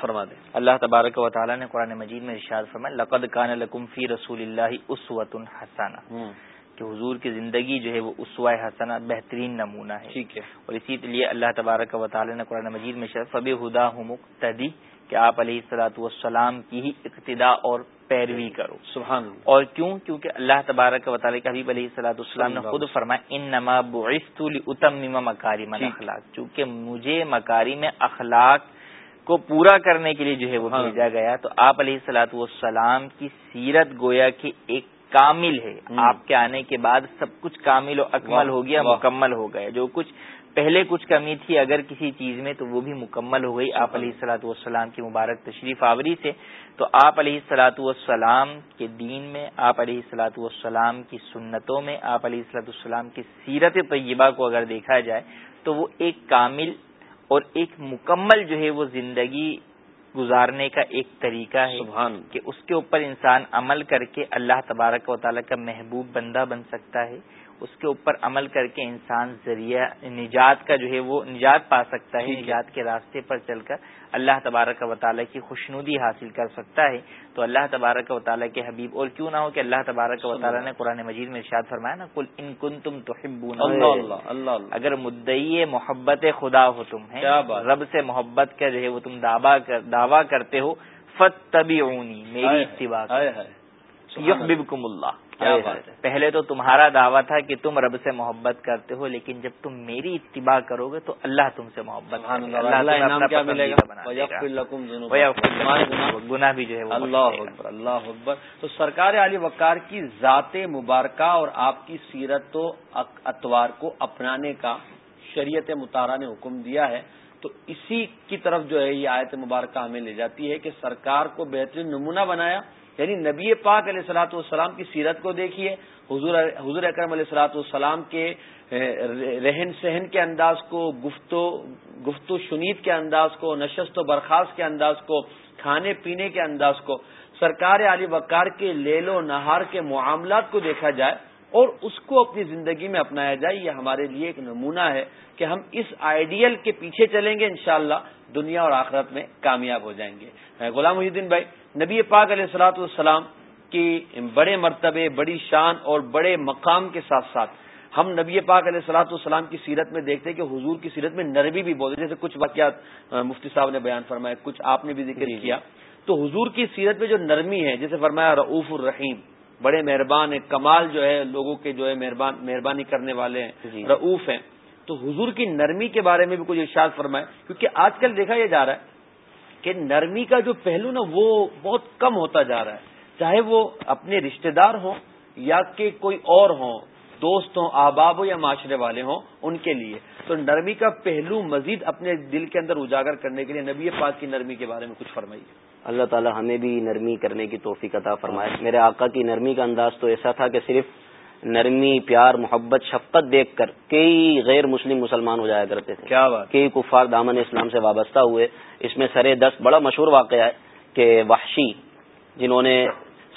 [SPEAKER 2] فرما دیں۔ اللہ تبارک و تعالیٰ نے قرآن مجید میں ارشاد فرمایا لقد کان لکم فی رسول اللہ اسوۃ حسانہ کہ حضور کی زندگی جو ہے وہ اسوائے حسنا بہترین نمونہ ہے۔ ٹھیک ہے۔ اور اسی لیے اللہ تبارک و تعالیٰ نے قرآن مجید میں شرف فب ہدا مقتدی کہ آپ علیہ السلاۃ والسلام کی ہی اقتدا اور پیروی کرو۔ سبحان اور کیوں؟ کیونکہ اللہ تبارک و تعالیٰ کے حبیب علیہ السلاۃ والسلام نے خود فرمایا ان نما اتم مکاری من اخلاق چونکہ مجھے مکاری میں اخلاق کو پورا کرنے کے لیے جو ہے وہ بھیجا گیا۔ تو آپ علیہ السلاۃ والسلام کی سیرت گویا کی ایک کامل ہے۔ آپ کے آنے کے بعد سب کچھ کامل و اکمل ہو گیا مکمل ہو گیا جو کچھ پہلے کچھ کمی تھی اگر کسی چیز میں تو وہ بھی مکمل ہو گئی۔ آپ علیہ السلاۃ والسلام کی مبارک تشریف آوری سے۔ تو آپ علیہ السلاۃ والسلام کے دین میں آپ علیہ السلاۃ والسلام کی سنتوں میں آپ علیہ السلاۃ والسلام کی سیرت طیبہ کو اگر دیکھا جائے تو وہ ایک کامل اور ایک مکمل جو ہے وہ زندگی گزارنے کا ایک طریقہ ہے سبحان کہ اس کے اوپر انسان عمل کر کے اللہ تبارک و تعالیٰ کا محبوب بندہ بن سکتا ہے۔ اس کے اوپر عمل کر کے انسان ذریعہ نجات کا جو ہے وہ نجات پا سکتا ہے نجات کے راستے پر چل کر اللہ تبارک و تعالیٰ کی خوشنودی حاصل کر سکتا ہے۔ تو اللہ تبارک و تعالیٰ کے حبیب اور کیوں نہ ہو کہ اللہ تبارک و تعالیٰ نے قرآن مجید میں ارشاد فرمایا نا کل ان کن تم تو اگر مدعی محبت خدا ہو تم ہے رب سے محبت کا جو ہے وہ تم دعویٰ کرتے ہو فت تبھی میری اتباع یحببکم اللہ۔ پہلے تو تمہارا دعویٰ تھا کہ تم رب سے محبت کرتے ہو لیکن جب تم میری اتباع کرو گے تو اللہ تم سے محبت گنا بھی جو ہے
[SPEAKER 1] اللہ اکبر اللہ اکبر۔ تو سرکار علی وقار کی ذات مبارکہ اور آپ کی سیرت و اتوار کو اپنانے کا شریعت مطالعہ نے حکم دیا ہے۔ تو اسی کی طرف جو ہے یہ آیت مبارکہ ہمیں لے جاتی ہے کہ سرکار کو بہترین نمونہ بنایا۔ یعنی نبی پاک علیہ السلاۃ والسلام کی سیرت کو دیکھیے، حضور حضور اکرم علیہ السلاۃ والسلام کے رہن سہن کے انداز کو، گفتو گفتو شنید کے انداز کو، نشست و برخاست کے انداز کو، کھانے پینے کے انداز کو، سرکار علی وقار کے لیل و نہار کے معاملات کو دیکھا جائے اور اس کو اپنی زندگی میں اپنایا جائے یہ ہمارے لیے ایک نمونہ ہے کہ ہم اس آئیڈیل کے پیچھے چلیں گے انشاءاللہ دنیا اور آخرت میں کامیاب ہو جائیں گے۔ غلام محدین بھائی نبی پاک علیہ السلاۃ والسلام کی بڑے مرتبے بڑی شان اور بڑے مقام کے ساتھ ساتھ ہم نبی پاک علیہ السلاۃ والسلام کی سیرت میں دیکھتے ہیں کہ حضور کی سیرت میں نرمی بھی بولتے جیسے کچھ واقعات مفتی صاحب نے بیان فرمایا کچھ آپ نے بھی ذکر جی، جی۔ کیا۔ تو حضور کی سیرت میں جو نرمی ہے جیسے فرمایا رعوف الرحیم بڑے مہربان ہیں کمال جو ہے لوگوں کے جو ہے مہربانی کرنے والے ہیں جی۔ رعوف ہیں۔ تو حضور کی نرمی کے بارے میں بھی کچھ ارشاد فرمائے کیونکہ آج کل دیکھا یہ جا رہا ہے کہ نرمی کا جو پہلو نا وہ بہت کم ہوتا جا رہا ہے۔ چاہے وہ اپنے رشتہ دار ہوں یا کہ کوئی اور ہوں دوست ہوں احباب ہو یا معاشرے والے ہوں ان کے لیے۔ تو نرمی کا پہلو مزید اپنے دل کے اندر اجاگر کرنے کے لیے نبی پاک کی نرمی کے بارے میں کچھ فرمائیے۔
[SPEAKER 4] اللہ تعالی ہمیں بھی نرمی کرنے کی توفیق عطا فرمائے۔ میرے آقا کی نرمی کا انداز تو ایسا تھا کہ صرف نرمی پیار محبت شفقت دیکھ کر کئی غیر مسلم مسلمان ہو جایا کرتے تھے۔ کیا بات۔ کئی کفار دامن اسلام سے وابستہ ہوئے۔ اس میں سرے دس بڑا مشہور واقعہ ہے کہ وحشی جنہوں نے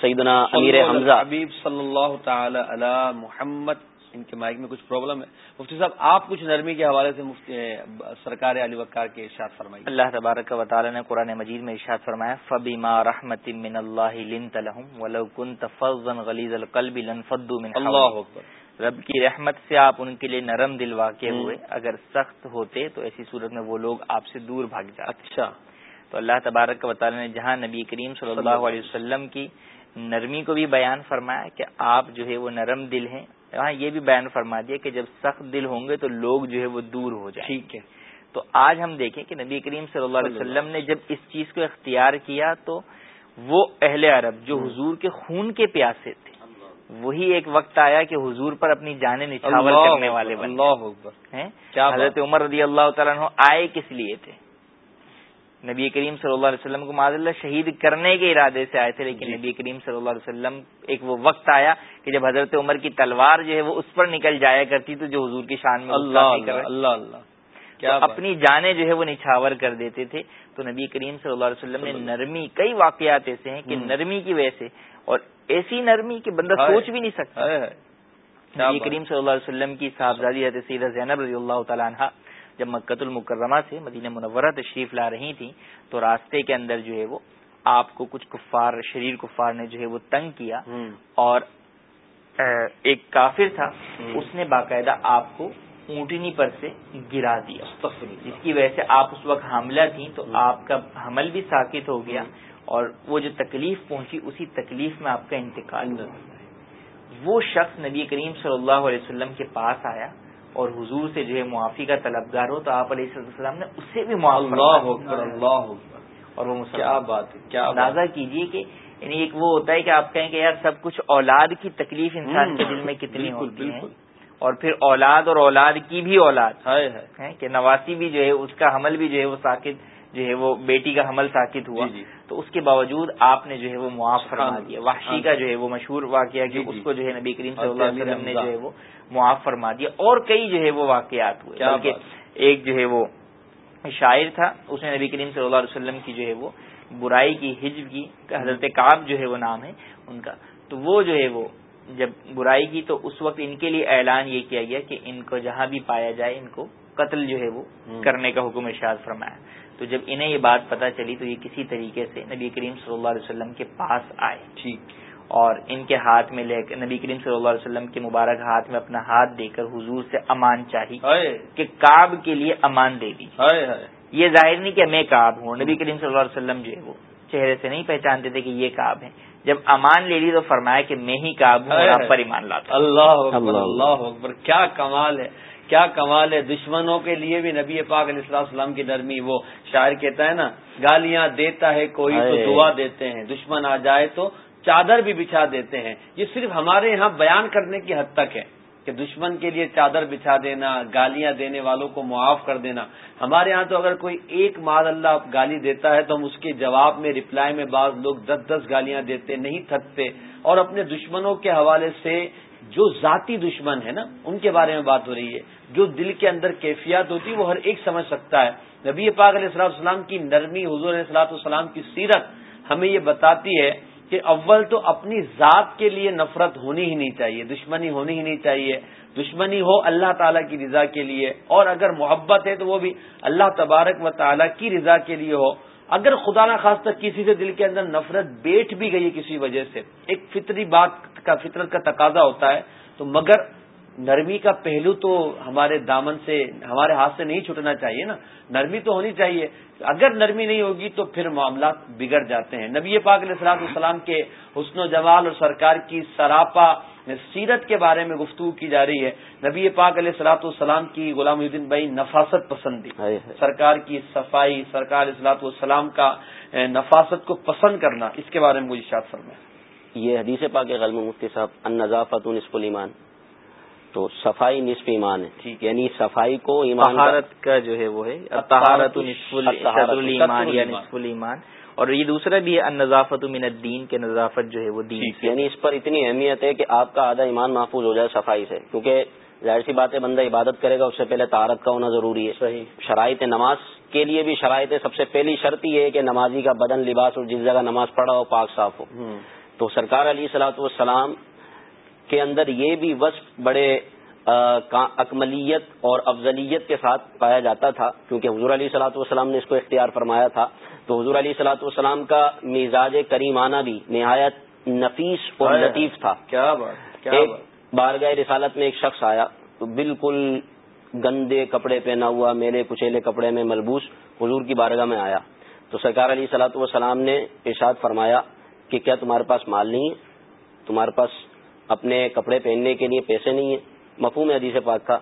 [SPEAKER 4] سیدنا امیر حمزہ
[SPEAKER 1] حبیب صلی اللہ تعالی علی محمد ان کے مائک میں کچھ پرابلم ہے۔ مفتی صاحب آپ کچھ نرمی کے حوالے سے مفتی سرکار علی وقار کے ارشاد فرمائی
[SPEAKER 2] اللہ تبارک و تعالی نے قرآن مجید میں ارشاد فرمایا فبیما رحمت من اللہ لنت لهم ولو كنت فظا غلیظ القلب لانفضوا من اللہ اکبر۔ رب کی رحمت سے آپ ان کے لیے نرم دل واقع ہوئے۔ اگر سخت ہوتے تو ایسی صورت میں وہ لوگ آپ سے دور بھاگ جاتے۔
[SPEAKER 1] اچھا۔
[SPEAKER 2] تو اللہ تبارک و تعالی نے جہاں نبی کریم صلی اللہ علیہ وسلم کی نرمی کو بھی بیان فرمایا کہ آپ جو ہے وہ نرم دل ہیں۔ وہاں یہ بھی بیان فرما دیا کہ جب سخت دل ہوں گے تو لوگ جو ہے وہ دور ہو جائیں
[SPEAKER 1] ٹھیک ہے۔
[SPEAKER 2] تو آج ہم دیکھیں کہ نبی کریم صلی اللہ علیہ وسلم نے جب اس چیز کو اختیار کیا تو وہ اہل عرب جو حضور کے خون کے پیاسے تھے وہی ایک وقت آیا کہ حضور پر اپنی جانیں نچھاور کرنے والے حضرت عمر رضی اللہ تعالیٰ آئے کس لیے تھے؟ نبی کریم صلی اللہ علیہ وسلم کو معذ اللہ شہید کرنے کے ارادے سے آئے تھے لیکن جی۔ نبی کریم صلی اللہ علیہ وسلم ایک وہ وقت آیا کہ جب حضرت عمر کی تلوار جو ہے وہ اس پر نکل جایا کرتی تو جو حضور کی شان میں
[SPEAKER 1] اللہ اللہ اللہ
[SPEAKER 2] کیا اپنی جانیں جو ہے وہ نچھاور کر دیتے تھے۔ تو نبی کریم صلی اللہ علیہ وسلم نے نرمی کئی واقعات ایسے ہیں کہ نرمی کی وجہ سے اور ایسی نرمی کہ بندہ سوچ بھی نہیں سکتا۔ نبی کریم صلی اللہ علیہ وسلم کی صاحبزادی حضرت سیدہ زینب رضی اللہ تعالیٰ عنہ جب مکت المکرمہ سے مدینہ منورہ تشریف لا رہی تھی تو راستے کے اندر جو ہے وہ آپ کو کچھ کفار شریر کفار نے جو ہے وہ تنگ کیا اور ایک کافر تھا اس نے باقاعدہ آپ کو اونٹنی پر سے گرا دیا۔ جس کی وجہ سے آپ اس وقت حاملہ تھیں تو آپ کا حمل بھی ساکت ہو گیا اور وہ جو تکلیف پہنچی اسی تکلیف میں آپ کا انتقال وہ شخص نبی کریم صلی اللہ علیہ وسلم کے پاس آیا اور حضور سے جو ہے معافی کا طلبگار ہو تو آپ علیہ السلام نے اس سے بھی
[SPEAKER 1] معاف
[SPEAKER 2] اور وہ کیا بات کیا اندازہ کیجیے کہ یعنی ایک وہ ہوتا ہے کہ آپ کہیں کہ یار سب کچھ اولاد کی تکلیف انسان کے دل میں کتنی ہوتی ہے۔ اور پھر اولاد اور اولاد کی بھی اولاد۔ ہے کہ نواسی بھی جو ہے اس کا حمل بھی جو ہے وہ ساکت جو ہے وہ بیٹی کا حمل ساکت ہوا جی، جی۔ تو اس کے باوجود آپ نے جو ہے وہ معاف فرما دیا وحشی کا جو ہے وہ مشہور واقعہ کہ جی، اس کو جو ہے نبی کریم صلی اللہ علیہ وسلم نے جو ہے وہ معاف فرما دیا اور کئی جو ہے وہ واقعات ہوئے بلکہ ایک جو ہے وہ شاعر تھا اس نے نبی کریم صلی اللہ علیہ وسلم کی جو ہے وہ برائی کی ہجب کی حضرت کاب جو ہے وہ نام ہے ان کا تو وہ جو ہے وہ جب برائی کی تو اس وقت ان کے لیے اعلان یہ کیا گیا کہ ان کو جہاں بھی پایا جائے ان کو قتل جو ہے وہ کرنے کا حکم ارشاد فرمایا۔ تو جب انہیں یہ بات پتا چلی تو یہ کسی طریقے سے نبی کریم صلی اللہ علیہ وسلم کے پاس آئے۔
[SPEAKER 1] ٹھیک۔
[SPEAKER 2] اور ان کے ہاتھ میں لے کر نبی کریم صلی اللہ علیہ وسلم کے مبارک ہاتھ میں اپنا ہاتھ دے کر حضور سے امان چاہی کہ کاب کے لیے امان دے دی یہ ظاہر نہیں کہ میں کاب ہوں۔ نبی کریم صلی اللہ علیہ وسلم جو ہے وہ چہرے سے نہیں پہچانتے تھے کہ یہ کاب ہے جب امان لے لی تو فرمایا کہ میں ہی کاب ہوں پر ایمان لاتا۔
[SPEAKER 1] اللہ اللہ اکبر کیا کمال ہے۔ کیا کمال ہے دشمنوں کے لیے بھی نبی پاک علیہ السلام کی نرمی وہ شاعر کہتا ہے نا گالیاں دیتا ہے کوئی تو دعا دیتے ہیں دشمن آ جائے تو چادر بھی بچھا دیتے ہیں۔ یہ صرف ہمارے یہاں بیان کرنے کی حد تک ہے کہ دشمن کے لیے چادر بچھا دینا گالیاں دینے والوں کو معاف کر دینا۔ ہمارے ہاں تو اگر کوئی ایک ماد اللہ گالی دیتا ہے تو ہم اس کے جواب میں رپلائی میں بعض لوگ دس دس گالیاں دیتے نہیں تھکتے۔ اور اپنے دشمنوں کے حوالے سے جو ذاتی دشمن ہے نا، ان کے بارے میں بات ہو رہی ہے۔ جو دل کے اندر کیفیات ہوتی وہ ہر ایک سمجھ سکتا ہے۔ نبی پاک علیہ السلام السلام کی نرمی، حضور علیہ السلاۃ السلام کی سیرت ہمیں یہ بتاتی ہے کہ اول تو اپنی ذات کے لیے نفرت ہونی ہی نہیں چاہیے، دشمنی ہونی ہی نہیں چاہیے۔ دشمنی ہو اللہ تعالیٰ کی رضا کے لیے، اور اگر محبت ہے تو وہ بھی اللہ تبارک و تعالیٰ کی رضا کے لیے ہو۔ اگر خدا نہ خاص تک کسی سے دل کے اندر نفرت بیٹھ بھی گئی کسی وجہ سے، ایک فطری بات کا، فطرت کا تقاضا ہوتا ہے، تو مگر نرمی کا پہلو تو ہمارے دامن سے ہمارے ہاتھ سے نہیں چھٹنا چاہیے نا۔ نرمی تو ہونی چاہیے۔ اگر نرمی نہیں ہوگی تو پھر معاملات بگڑ جاتے ہیں۔ نبی پاک علیہ السلام السلام کے حسن و جمال اور سرکار کی سراپا سیرت کے بارے میں گفتگو کی جا رہی ہے۔ نبی پاک علیہ السلاط السلام کی غلام الدین بھائی نفاست پسندی سرکار کی صفائی سرکار السلاط والسلام کا نفاست کو پسند کرنا اس کے بارے میں مجھے شاد فرمایا
[SPEAKER 4] یہ حدیث پاک غلم مفتی صاحب ان نظافت نصف الایمان۔ تو صفائی نصف ایمان ہے۔ یعنی صفائی کو ایمان
[SPEAKER 2] کا جو ہے وہ ہے نصف الایمان اور یہ دوسرا بھی ہے نظافت من الدین کے نظافت جو ہے وہ دین
[SPEAKER 4] یعنی اس پر اتنی اہمیت ہے کہ آپ کا آدھا ایمان محفوظ ہو جائے صفائی سے۔ کیونکہ ظاہر سی بات ہے بندہ عبادت کرے گا اس سے پہلے تہارت کا ہونا ضروری ہے۔ صحیح۔ شرائط نماز کے لیے بھی شرائط سب سے پہلی شرط یہ ہے کہ نمازی کا بدن لباس اور جس جگہ نماز پڑھا ہو پاک صاف ہو۔ تو سرکار علی سلاۃ والسلام کے اندر یہ بھی وصف بڑے اکملیت اور افضلیت کے ساتھ پایا جاتا تھا کیونکہ حضور علیہ صلاحت والسلام نے اس کو اختیار فرمایا تھا۔ تو حضور علیہ صلاحت والسلام کا مزاج کریمانہ بھی نہایت نفیس اور لطیف تھا۔
[SPEAKER 1] کیا بات
[SPEAKER 4] ایک بارگاہ رسالت میں ایک شخص آیا تو بالکل گندے کپڑے پہنا ہوا میلے کچیلے کپڑے میں ملبوس حضور کی بارگاہ میں آیا۔ تو سرکار علی صلاحت والسلام نے ارشاد فرمایا کہ کیا تمہارے پاس مال نہیں ہے؟ تمہارے پاس اپنے کپڑے پہننے کے لیے پیسے نہیں ہیں۔ مفہوم حدیث پاک تھا۔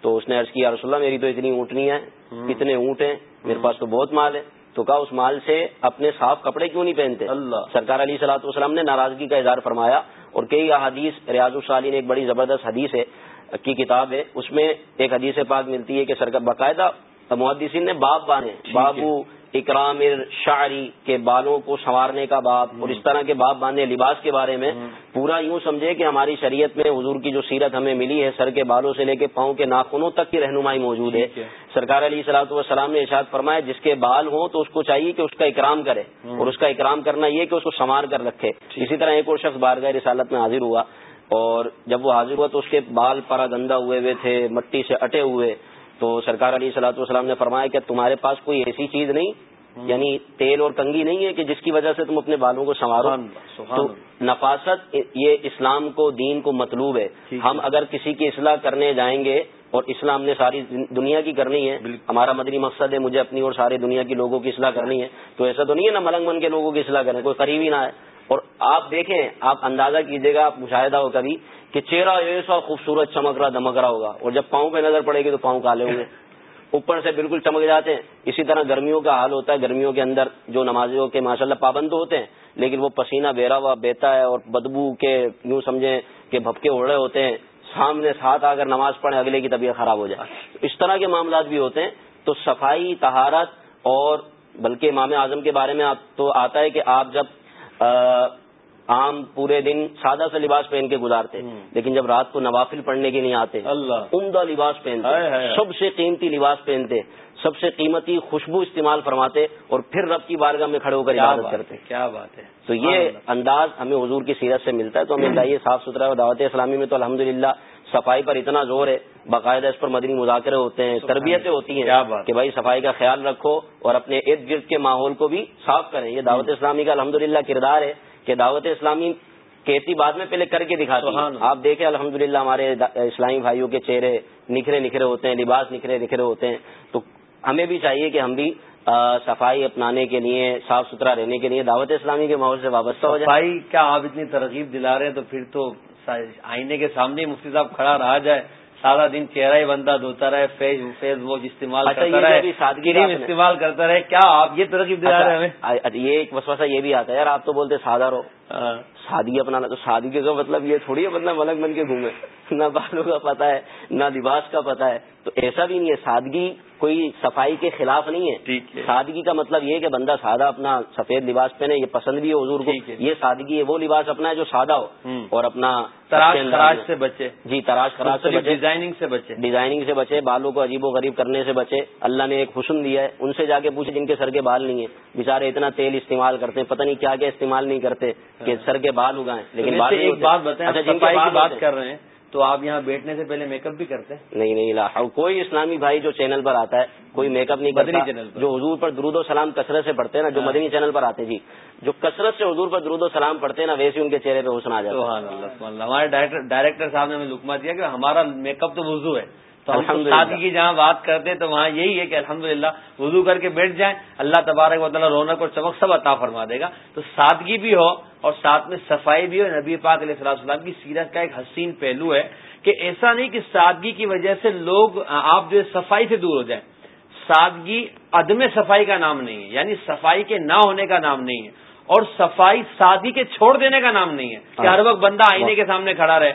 [SPEAKER 4] تو اس نے عرض کیا رسول اللہ میری تو اتنی اونٹنی ہے اتنے اونٹ ہیں میرے پاس تو بہت مال ہے۔ تو کہا اس مال سے اپنے صاف کپڑے کیوں نہیں پہنتے؟ اللہ۔ سرکار علی صلاح والسلام نے ناراضگی کا اظہار فرمایا اور کئی حدیث ریاض الصالین ایک بڑی زبردست حدیث ہے کی کتاب ہے۔ اس میں ایک حدیث پاک ملتی ہے کہ سرکار باقاعدہ محدثین نے باب بانے بابو اکرام شاعری کے بالوں کو سنوارنے کا باب اور اس طرح کے باب باندھنے لباس کے بارے میں پورا یوں سمجھے کہ hماری شریعت میں حضور کی جو سیرت ہمیں ملی ہے سر کے بالوں سے لے کے پاؤں کے ناخنوں تک کی رہنمائی موجود ہے۔ سرکار علی صلاحت والسلام نے ارشاد فرمایا جس کے بال ہوں تو اس کو چاہیے کہ اس کا اکرام کرے اور اس کا اکرام کرنا یہ کہ اس کو سنوار کر رکھے۔ اسی طرح ایک اور شخص بارگاہ رسالت میں حاضر ہوا اور جب وہ حاضر ہوا تو اس کے بال پرا گندا ہوئے ہوئے تھے مٹی سے اٹے ہوئے۔ تو سرکار علی صلاحت والسلام نے فرمایا کہ تمہارے پاس کوئی ایسی چیز نہیں یعنی تیل اور کنگی نہیں ہے کہ جس کی وجہ سے تم اپنے بالوں کو سنوارو۔ تو نفاست یہ اسلام کو دین کو مطلوب ہے۔ ہم اگر کسی کی اصلاح کرنے جائیں گے اور اسلام نے ساری دنیا کی کرنی ہے ہمارا مدنی مقصد ہے مجھے اپنی اور سارے دنیا کی لوگوں کی اصلاح کرنی ہے۔ تو ایسا تو نہیں ہے نا ملنگ من کے لوگوں کی اصلاح کریں کوئی قریبی نہ ہے اور آپ دیکھیں، آپ اندازہ کیجیے گا، آپ مشاہدہ ہو کبھی، کہ چہرہ ایسا خوبصورت چمک رہا دمک رہا ہوگا۔ اور جب پاؤں پہ نظر پڑے گی تو پاؤں کالے ہوں گے۔ اوپر سے بالکل چمک جاتے ہیں۔ اسی طرح گرمیوں کا حال ہوتا ہے۔ گرمیوں کے اندر جو نمازیوں کے ماشاء اللہ پابند ہوتے ہیں، لیکن وہ پسینہ بیرا ہوا بیتا ہے اور بدبو کے یوں سمجھیں کہ بھپکے اڑ رہے ہوتے ہیں۔ سامنے ساتھ آ کر نماز پڑھیں، اگلے کی طبیعت خراب ہو جائے۔ اس طرح کے معاملات بھی ہوتے ہیں۔ تو صفائی تہارت اور بلکہ امام اعظم کے بارے میں تو آتا ہے کہ آپ جب عام پورے دن سادہ سا لباس پہن کے گزارتے لیکن جب رات کو نوافل پڑھنے کے نہیں آتے عمدہ لباس پہنتے سب سے قیمتی لباس پہنتے۔ سب سے قیمتی خوشبو استعمال فرماتے اور پھر رب کی بارگاہ میں کھڑے ہو کر عبادت کرتے
[SPEAKER 1] کیا بات ہے۔
[SPEAKER 4] تو یہ انداز ہمیں حضور کی سیرت سے ملتا ہے تو ہمیں چاہیے صاف ستھرا اور دعوت اسلامی میں تو الحمد صفائی پر اتنا زور ہے باقاعدہ اس پر مدنی مذاکرے ہوتے ہیں تربیتیں ہوتی ہیں کہ بھائی صفائی کا خیال رکھو اور اپنے ارد گرد کے ماحول کو بھی صاف کریں۔ یہ دعوت اسلامی کا الحمد کردار ہے کہ دعوت اسلامی کہتی بعد میں پہلے کر کے دکھاتی ہیں آپ دیکھیں الحمد ہمارے اسلامی بھائیوں کے چہرے نکھرے نکھرے ہوتے ہیں لباس نکھرے نکھرے ہوتے ہیں۔ تو ہمیں بھی چاہیے کہ ہم بھی صفائی اپنانے کے لیے صاف ستھرا رہنے کے لیے دعوت اسلامی کے ماحول سے وابستہ ہو جائے۔
[SPEAKER 1] صفائی کیا آپ اتنی ترغیب دلا رہے ہیں تو پھر تو آئینے کے سامنے مفتی صاحب کھڑا رہا جائے۔ سارا دن چہرہ ہی بندہ دھوتا رہے فیس فیس واش استعمال اچھا، کرتا رہے استعمال کرتا رہے کیا آپ یہ ترقی دلا رہے ہیں
[SPEAKER 4] اچھا، یہ ایک وسوسہ یہ بھی آتا ہے یار آپ تو بولتے سادہ رہو۔ سادگی اپنانا تو سادگی کا مطلب یہ تھوڑی ہے بندہ ملک بن کے گھومے۔ نہ بالوں کا پتا ہے نہ لباس کا پتا ہے۔ تو ایسا بھی نہیں ہے سادگی کوئی صفائی کے خلاف نہیں ہے۔ سادگی کا مطلب یہ کہ بندہ سادہ اپنا سفید لباس پہنے یہ پسند بھی ہے حضور کو۔ یہ سادگی ہے وہ لباس اپنا ہے جو سادہ ہو۔ اور اپنا
[SPEAKER 1] تراش خراش سے بچے۔
[SPEAKER 4] جی تراش خراش سے بچے۔
[SPEAKER 1] ڈیزائننگ سے بچے۔
[SPEAKER 4] ڈیزائننگ سے بچے بالوں کو عجیب و غریب کرنے سے بچے۔ اللہ نے ایک حسن دیا ہے۔ ان سے جا کے پوچھے جن کے سر کے بال نہیں ہے بےچارے اتنا تیل استعمال کرتے ہیں پتہ نہیں کیا کیا استعمال نہیں کرتے کہ۔ سر کے بال اگائیں۔
[SPEAKER 1] لیکن ایک بات بتائیں اچھا جن کی بات کر رہے ہیں۔ تو آپ یہاں بیٹھنے سے پہلے میک اپ بھی کرتے ہیں؟
[SPEAKER 4] نہیں نہیں کوئی اسلامی بھائی جو چینل پر آتا ہے کوئی میک اپ نہیں مدنی چینل جو حضور پر درود و سلام کثرت سے پڑھتے ہیں نا جو ہاں۔ مدنی چینل پر آتے جی. جو کثرت سے حضور پر درود و سلام پڑھتے ہیں نا ویسے ان کے چہرے پہ حسن آ جاتا
[SPEAKER 1] ہمارے ڈائریکٹر صاحب نے ہمیں لکما دیا کہ ہمارا میک اپ تو وضو ہے. تو ہم شادی کی جہاں بات کرتے ہیں تو وہاں یہی ہے کہ الحمدللہ للہ وضو کر کے بیٹھ جائیں اللہ تبارک و تعالیٰ رونق اور چمک سب عطا فرما دے گا. تو سادگی بھی ہو اور ساتھ میں صفائی بھی ہو نبی پاک علیہ السلام السلام کی سیرت کا ایک حسین پہلو ہے کہ ایسا نہیں کہ سادگی کی وجہ سے لوگ آپ جو ہے، صفائی سے دور ہو جائیں۔ سادگی عدم صفائی کا نام نہیں ہے یعنی صفائی کے نہ ہونے کا نام نہیں ہے۔ اور صفائی سادگی کے چھوڑ دینے کا نام نہیں ہے کہ ہر وقت بندہ آئینے کے سامنے کھڑا رہے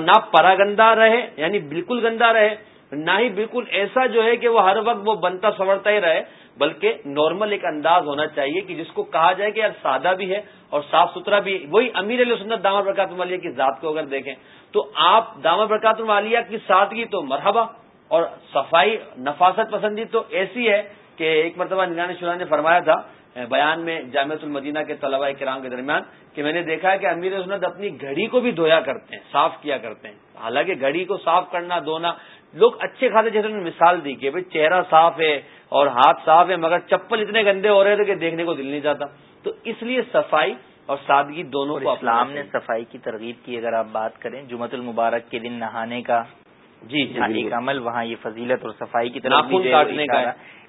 [SPEAKER 1] نہ پرا گندا رہے یعنی بالکل گندا رہے۔ نہ ہی بالکل ایسا جو ہے کہ وہ ہر وقت وہ بنتا سورتا ہی رہے۔ بلکہ نارمل ایک انداز ہونا چاہیے کہ جس کو کہا جائے کہ یار سادہ بھی ہے اور صاف ستھرا بھی وہی امیر علیہ سنت دامہ برکات مالیہ کی ذات کو اگر دیکھیں تو آپ دامہ برکات مالیہ کی سادگی تو مرحبا اور صفائی نفاست پسندی تو ایسی ہے کہ ایک مرتبہ نگرانی شرح نے فرمایا تھا بیان میں جامعت المدینہ کے طلباء کرام کے درمیان کہ میں نے دیکھا ہے کہ امیر سنت اپنی گھڑی کو بھی دھویا کرتے ہیں، صاف کیا کرتے ہیں۔ حالانکہ گھڑی کو صاف کرنا، دھونا، لوگ اچھے خاصے جیسے انہوں نے مثال دی کہ بھائی چہرہ صاف ہے اور ہاتھ صاف ہے مگر چپل اتنے گندے ہو رہے تھے کہ دیکھنے کو دل نہیں چاہتا۔ تو اس لیے صفائی اور سادگی دونوں
[SPEAKER 2] کو اسلام نے صفائی کی ترغیب کی۔ اگر آپ بات کریں جمعت المبارک کے دن نہانے کا جی ایک عمل وہاں یہ فضیلت اور صفائی کی طرف
[SPEAKER 1] کاٹنے کا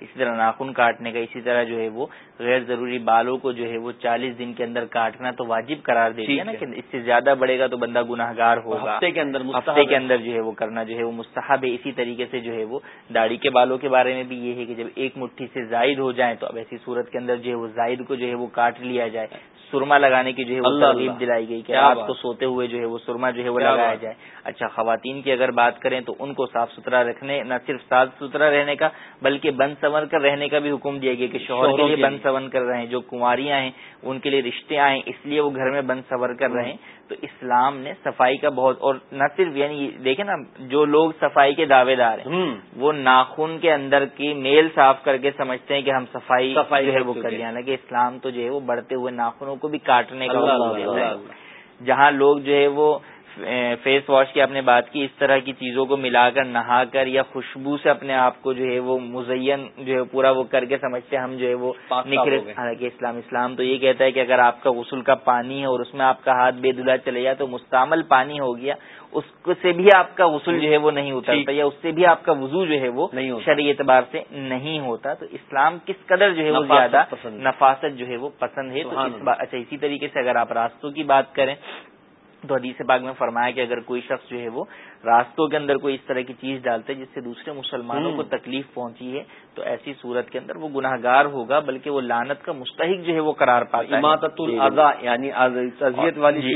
[SPEAKER 2] اسی طرح ناخن کاٹنے کا اسی طرح جو ہے وہ غیر ضروری بالوں کو جو ہے وہ چالیس دن کے اندر کاٹنا تو واجب قرار دے دیا نا کہ اس سے زیادہ بڑھے گا تو بندہ گناہ گار ہوگا۔
[SPEAKER 1] ہفتے کے اندر
[SPEAKER 2] ہفتے کے اندر جو ہے وہ کرنا جو ہے وہ مستحب ہے۔ اسی طریقے سے جو ہے وہ داڑھی کے بالوں کے بارے میں بھی یہ ہے کہ جب ایک مٹھی سے زائد ہو جائیں تو اب ایسی صورت کے اندر جو ہے وہ زائد کو جو ہے وہ کاٹ لیا جائے۔ سرما لگانے کی جو ہے وہ ترغیب دلائی گئی کہ آپ کو سوتے ہوئے جو ہے وہ سرما جو ہے وہ لگایا جائے۔ اچھا خواتین کی اگر بات کریں تو ان کو صاف ستھرا رکھنے نہ صرف صاف ستھرا رہنے کا بلکہ بند سنور کر رہنے کا بھی حکم دیا گیا کہ شوہر کے لیے بند سور کر رہے ہیں۔ جو کنواریاں ہیں ان کے لیے رشتے آئیں اس لیے وہ گھر میں بند سور کر رہے ہیں۔ تو اسلام نے صفائی کا بہت اور نہ صرف یعنی دیکھیں نا جو لوگ صفائی کے دعوے دار ہیں وہ ناخن کے اندر کی میل صاف کر کے سمجھتے ہیں کہ ہم صفائی جو ہے وہ کر لیا کہ اسلام تو جو ہے وہ بڑھتے ہوئے ناخنوں کو بھی کاٹنے کا جہاں لوگ جو ہے وہ فیس واش کی آپ نے بات کی اس طرح کی چیزوں کو ملا کر نہا کر یا خوشبو سے اپنے آپ کو جو ہے وہ مزین جو ہے پورا وہ کر کے سمجھتے ہم جو ہے وہ نکلے حالانکہ اسلام اسلام تو یہ کہتا ہے کہ اگر آپ کا غسل کا پانی ہے اور اس میں آپ کا ہاتھ بے دلا چلے جائے تو مستعمل پانی ہو گیا اس سے بھی آپ کا غسل جو ہے وہ نہیں اترتا یا اس سے بھی آپ کا وضو جو ہے وہ شرعی اعتبار سے نہیں ہوتا۔ تو اسلام کس قدر جو ہے وہ زیادہ نفاست جو ہے وہ پسند ہے۔ اچھا اسی طریقے سے اگر آپ راستوں کی بات کریں تو حدیث باغ میں فرمایا کہ اگر کوئی شخص جو ہے وہ راستوں کے اندر کوئی اس طرح کی چیز ڈالتے جس سے دوسرے مسلمانوں کو تکلیف پہنچی ہے تو ایسی صورت کے اندر وہ گناہ گار ہوگا بلکہ وہ لانت کا مستحق جو ہے وہ قرار پاتا
[SPEAKER 1] ہے۔ یعنی
[SPEAKER 2] اذیت والی جی،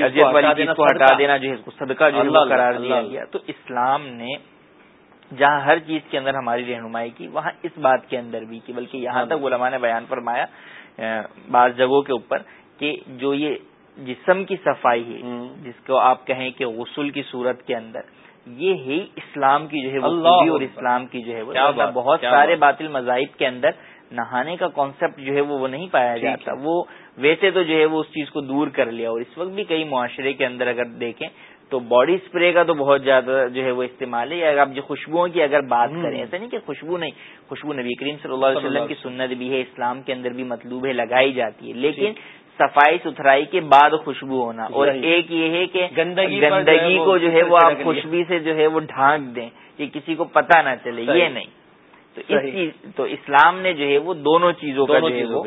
[SPEAKER 2] چیز کو ہٹا دینا جو ہے صدقہ جو ہے قرار دیا گیا۔ تو اسلام نے جہاں ہر چیز کے اندر ہماری رہنمائی کی وہاں اس بات کے اندر بھی کی بلکہ یہاں تک علماء نے بیان فرمایا بعض جگہوں کے اوپر کہ جو یہ جسم کی صفائی ہے۔ جس کو آپ کہیں کہ غسل کی صورت کے اندر۔ یہ ہے اسلام کی جو ہے وہ اور اسلام کی جو ہے وہ بہت سارے باطل مذاہب کے اندر نہانے کا کانسیپٹ جو ہے وہ نہیں پایا جاتا۔ وہ ویسے تو جو ہے وہ اس چیز کو دور کر لیا۔ اور اس وقت بھی کئی معاشرے کے اندر اگر دیکھیں تو باڈی اسپرے کا تو بہت زیادہ جو ہے وہ استعمال ہے۔ یا آپ جو خوشبوؤں کی اگر بات کریں ایسا نہیں کہ خوشبو نہیں خوشبو نبی کریم صلی اللہ علیہ وسلم کی سنت بھی ہے اسلام کے اندر بھی مطلوب ہے لگائی جاتی ہے۔ لیکن صفائی ستھرائی کے بعد خوشبو ہونا اور ایک یہ ہے کہ گندگی گندگی کو جو ہے وہ آپ خوشبو سے جو ہے وہ ڈھانک دیں کہ کسی کو پتہ نہ چلے یہ نہیں۔ تو اس چیز تو اسلام نے جو ہے وہ دونوں چیزوں کا جو ہے وہ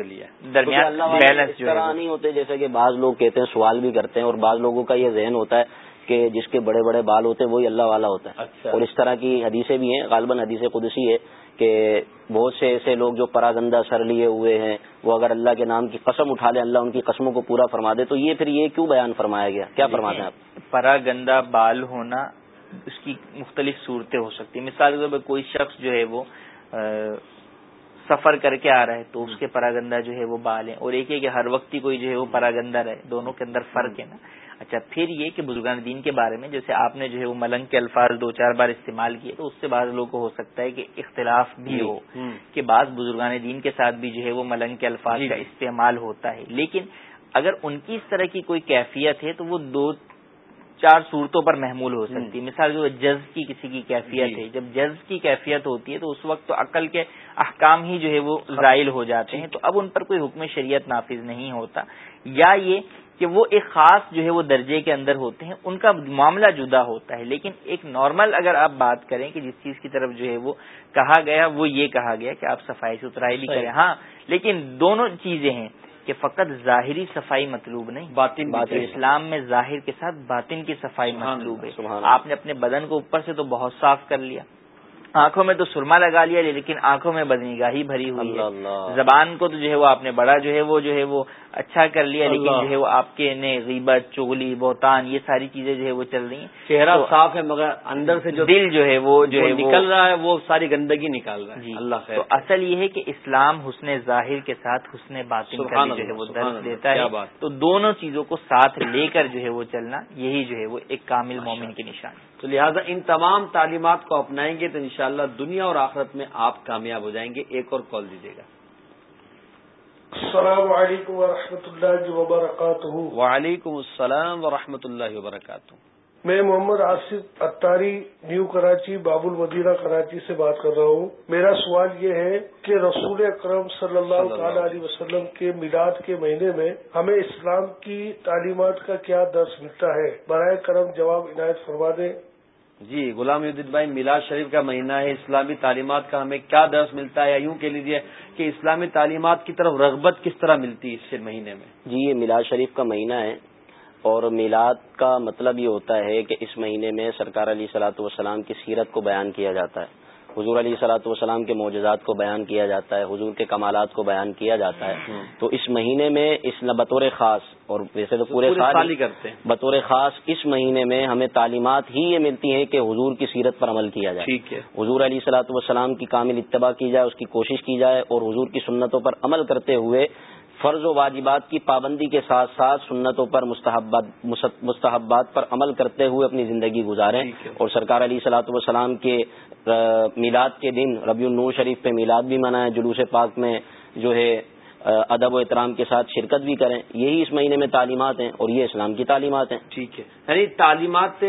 [SPEAKER 2] درمیان بیلنس جو
[SPEAKER 4] نہیں ہوتے جیسے کہ بعض لوگ کہتے ہیں سوال بھی کرتے ہیں اور بعض لوگوں کا یہ ذہن ہوتا ہے کہ جس کے بڑے بڑے بال ہوتے ہیں وہی اللہ والا ہوتا ہے۔
[SPEAKER 1] اچھا۔
[SPEAKER 4] اور اس طرح کی حدیثیں بھی ہیں غالباً حدیث قدسی ہے کہ بہت سے ایسے لوگ جو پراگندہ سر لیے ہوئے ہیں وہ اگر اللہ کے نام کی قسم اٹھا لے اللہ ان کی قسموں کو پورا فرما دے تو یہ پھر یہ کیوں بیان فرمایا گیا؟ کیا فرماتے ہیں آپ؟
[SPEAKER 2] پراگندہ بال ہونا اس کی مختلف صورتیں ہو سکتی ہیں۔ مثال کے طور پر کوئی شخص جو ہے وہ سفر کر کے آ رہا ہے تو اس کے پراگندہ جو ہے وہ بال ہیں۔ اور ایک ہے کہ ہر وقت ہی کوئی جو ہے وہ پراگندہ رہے دونوں کے اندر فرق ہے نا۔ اچھا پھر یہ کہ بزرگان دین کے بارے میں جیسے آپ نے جو ہے وہ ملنگ کے الفاظ دو چار بار استعمال کیے تو اس سے بعض لوگوں کو ہو سکتا ہے کہ اختلاف بھی ہو کہ بعض بزرگان دین کے ساتھ بھی جو ہے وہ ملنگ کے الفاظ جی، کا جی۔ استعمال ہوتا ہے۔ لیکن اگر ان کی اس طرح کی کوئی کیفیت ہے تو وہ دو چار صورتوں پر محمول ہو سکتی۔ ہے مثال جو جذب کی کسی کی کیفیت جی۔ ہے۔ جب جذب کی کیفیت ہوتی ہے تو اس وقت تو عقل کے احکام ہی جو ہے وہ زائل ہو جاتے ہیں۔ تو اب ان پر کوئی حکم شریعت نافذ نہیں ہوتا۔ یا یہ کہ وہ ایک خاص جو ہے وہ درجے کے اندر ہوتے ہیں ان کا معاملہ جدا ہوتا ہے۔ لیکن ایک نارمل اگر آپ بات کریں کہ جس چیز کی طرف جو ہے وہ کہا گیا وہ یہ کہا گیا کہ آپ صفائی ستھرائی بھی کریں۔ ہاں لیکن دونوں چیزیں ہیں کہ فقط ظاہری صفائی مطلوب نہیں باطن باطن اسلام میں ظاہر کے ساتھ باطن کی صفائی مطلوب ہے۔ آپ نے اپنے بدن کو اوپر سے تو بہت صاف کر لیا۔ آنکھوں میں تو سرما لگا لیا لیکن آنکھوں میں بدنگاہی بھری ہوئی ہے زبان کو تو جو ہے وہ آپ نے بڑا جو ہے وہ جو ہے وہ اچھا کر لیا لیکن جو ہے وہ آپ کے نے غیبت چگلی بہتان یہ ساری چیزیں جو ہے وہ چل رہی ہیں
[SPEAKER 1] چہرہ صاف ہے مگر اندر سے جو
[SPEAKER 2] دل جو ہے وہ جو ہے
[SPEAKER 1] نکل رہا ہے وہ ساری گندگی نکال رہا ہے جی اللہ
[SPEAKER 2] تو اصل یہ ہے کہ اسلام حسن ظاہر کے ساتھ حسن باطن کا جو ہے وہ درد دیتا ہے تو دونوں چیزوں کو ساتھ لے کر جو ہے وہ چلنا یہی جو ہے وہ ایک کامل مومن کی نشانی
[SPEAKER 1] تو لہٰذا ان تمام تعلیمات کو اپنائیں گے تو انشاءاللہ دنیا اور آخرت میں آپ کامیاب ہو جائیں گے۔ ایک اور کال دیجیے گا۔
[SPEAKER 8] السلام علیکم ورحمۃ اللہ وبرکاتہ۔
[SPEAKER 1] وعلیکم السلام ورحمۃ اللہ وبرکاتہ۔
[SPEAKER 8] میں محمد آصف اتاری نیو کراچی باب المدینہ کراچی سے بات کر رہا ہوں۔ میرا سوال یہ ہے کہ رسول اکرم صلی اللہ تعالی علیہ وسلم کے میلاد کے مہینے میں ہمیں اسلام کی تعلیمات کا کیا درس ملتا ہے؟ برائے کرم جواب عنایت فرما دیں۔
[SPEAKER 1] جی غلام الدین بھائی میلاد شریف کا مہینہ ہے اسلامی تعلیمات کا ہمیں کیا درس ملتا ہے؟ یا یوں کہہ لیجیے کہ اسلامی تعلیمات کی طرف رغبت کس طرح ملتی ہے اس مہینے میں؟
[SPEAKER 4] جی یہ میلاد شریف کا مہینہ ہے۔ اور میلاد کا مطلب یہ ہوتا ہے کہ اس مہینے میں سرکار علی صلاحت والسلام کی سیرت کو بیان کیا جاتا ہے۔ حضور علی صلاحت والسلام کے معجزات کو بیان کیا جاتا ہے حضور کے کمالات کو بیان کیا جاتا ہے۔ تو اس مہینے میں اس بطور خاص اور ویسے تو پورے سال ہی کرتے ہیں۔ بطور خاص اس مہینے میں ہمیں تعلیمات ہی یہ ملتی ہیں کہ حضور کی سیرت پر عمل کیا جائے۔
[SPEAKER 1] ٹھیک ہے۔
[SPEAKER 4] حضور علی صلاحت والسلام کی کامل اتباع کی جائے اس کی کوشش کی جائے اور حضور کی سنتوں پر عمل کرتے ہوئے فرض و واجبات کی پابندی کے ساتھ ساتھ سنتوں پر مستحبات پر عمل کرتے ہوئے اپنی زندگی گزاریں اور سرکار علی صلاحت والسلام کے میلاد کے دن ربیع النور شریف پہ میلاد بھی منائیں جلوس پاک میں جو ہے ادب و احترام کے ساتھ شرکت بھی کریں یہی اس مہینے میں تعلیمات ہیں اور یہ اسلام کی تعلیمات ہیں۔
[SPEAKER 1] ٹھیک ہے۔ یعنی تعلیمات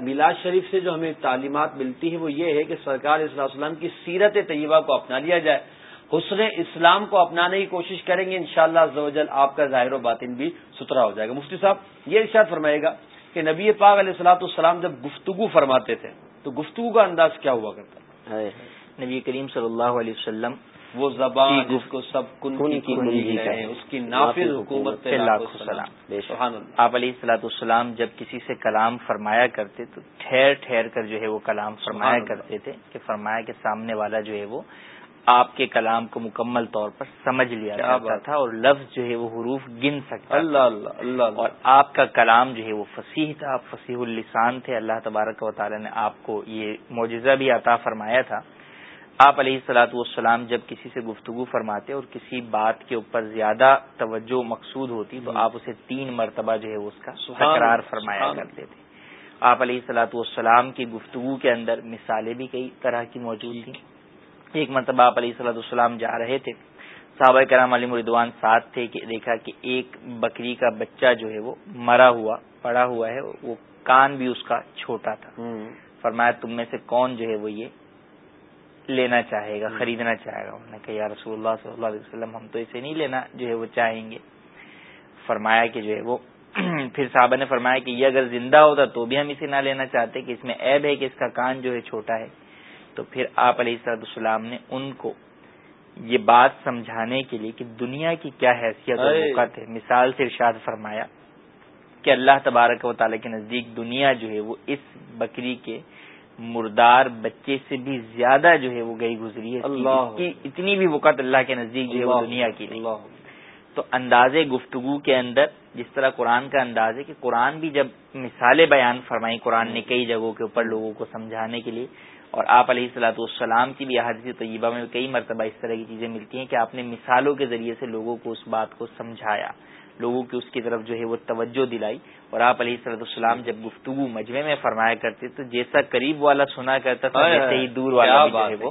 [SPEAKER 1] میلاد شریف سے جو ہمیں تعلیمات ملتی ہیں وہ یہ ہے کہ سرکار علیہ السلام کی سیرت طیبہ کو اپنا لیا جائے۔ حسن اسلام کو اپنانے کی کوشش کریں گے انشاءاللہ شاء اللہ آپ کا ظاہر و باطن بھی ستھرا ہو جائے گا۔ مفتی صاحب یہ ارشاد فرمائے گا کہ نبی پاک علیہ السلاۃ السلام جب گفتگو فرماتے تھے تو گفتگو کا انداز کیا ہوا کرتا؟
[SPEAKER 2] نبی کریم صلی اللہ علیہ وسلم
[SPEAKER 1] وہ زبان جس کو سب کن کی اس کی نافذ حکومت
[SPEAKER 2] آپ علیہ السلاۃ السلام جب کسی سے کلام فرمایا کرتے تو ٹھہر ٹھہر کر جو ہے وہ کلام فرمایا کرتے تھے کہ فرمایا کہ سامنے والا جو ہے وہ آپ کے کلام کو مکمل طور پر سمجھ لیا جاتا تھا اور لفظ جو ہے وہ حروف گن سکتا
[SPEAKER 1] اللہ اللہ اللہ
[SPEAKER 2] اور آپ کا کلام جو ہے وہ فصیح تھا فصیح السان تھے۔ اللہ تبارک و تعالیٰ نے آپ کو یہ معجزہ بھی عطا فرمایا تھا۔ آپ علیہ السلاۃ والسلام جب کسی سے گفتگو فرماتے اور کسی بات کے اوپر زیادہ توجہ مقصود ہوتی تو آپ اسے تین مرتبہ جو ہے اس کا تکرار فرمایا کرتے تھے۔ آپ علیہ السلاۃ والسلام کی گفتگو کے اندر مثالیں بھی کئی طرح کی موجود تھیں۔ ایک مرتبہ آپ علیہ صلاح السلام جا رہے تھے۔ صحابہ کرام علی مردوان ساتھ تھے کہ دیکھا کہ ایک بکری کا بچہ جو ہے وہ مرا ہوا پڑا ہوا ہے وہ کان بھی اس کا چھوٹا تھا۔ فرمایا تم میں سے کون جو ہے وہ یہ لینا چاہے گا خریدنا چاہے گا؟ انہوں نے کہا یا رسول اللہ صلی اللہ علیہ وسلم ہم تو اسے نہیں لینا جو ہے وہ چاہیں گے۔ فرمایا کہ جو ہے وہ پھر صحابہ نے فرمایا کہ یہ اگر زندہ ہوتا تو بھی ہم اسے نہ لینا چاہتے کہ اس میں عیب ہے کہ اس کا کان جو ہے چھوٹا ہے۔ تو پھر آپ علیہ صلاحت السلام نے ان کو یہ بات سمجھانے کے لیے کہ دنیا کی کیا حیثیت اور ہے؟ مثال سے ارشاد فرمایا کہ اللہ تبارک و تعالیٰ کے نزدیک دنیا جو ہے وہ اس بکری کے مردار بچے سے بھی زیادہ جو ہے وہ گئی گزری ہے۔ اللہ۔ کی اتنی بھی وقت اللہ کے نزدیک جو ہے وہ دنیا کی نہیں۔ تو انداز گفتگو کے اندر جس طرح قرآن کا انداز ہے کہ قرآن بھی جب مثالیں بیان فرمائی قرآن نے کئی جگہوں کے اوپر لوگوں کو سمجھانے کے لیے اور آپ علیہ السلاۃ والسلام کی بھی احادیث طیبہ میں کئی مرتبہ اس طرح کی چیزیں ملتی ہیں کہ آپ نے مثالوں کے ذریعے سے لوگوں کو اس بات کو سمجھایا لوگوں کی اس کی طرف جو ہے وہ توجہ دلائی اور آپ علیہ صلاح السلام جب گفتگو مجمع میں فرمایا کرتے تو جیسا قریب والا سنا کرتا تھا ویسے ہی دور والا جو ہے وہ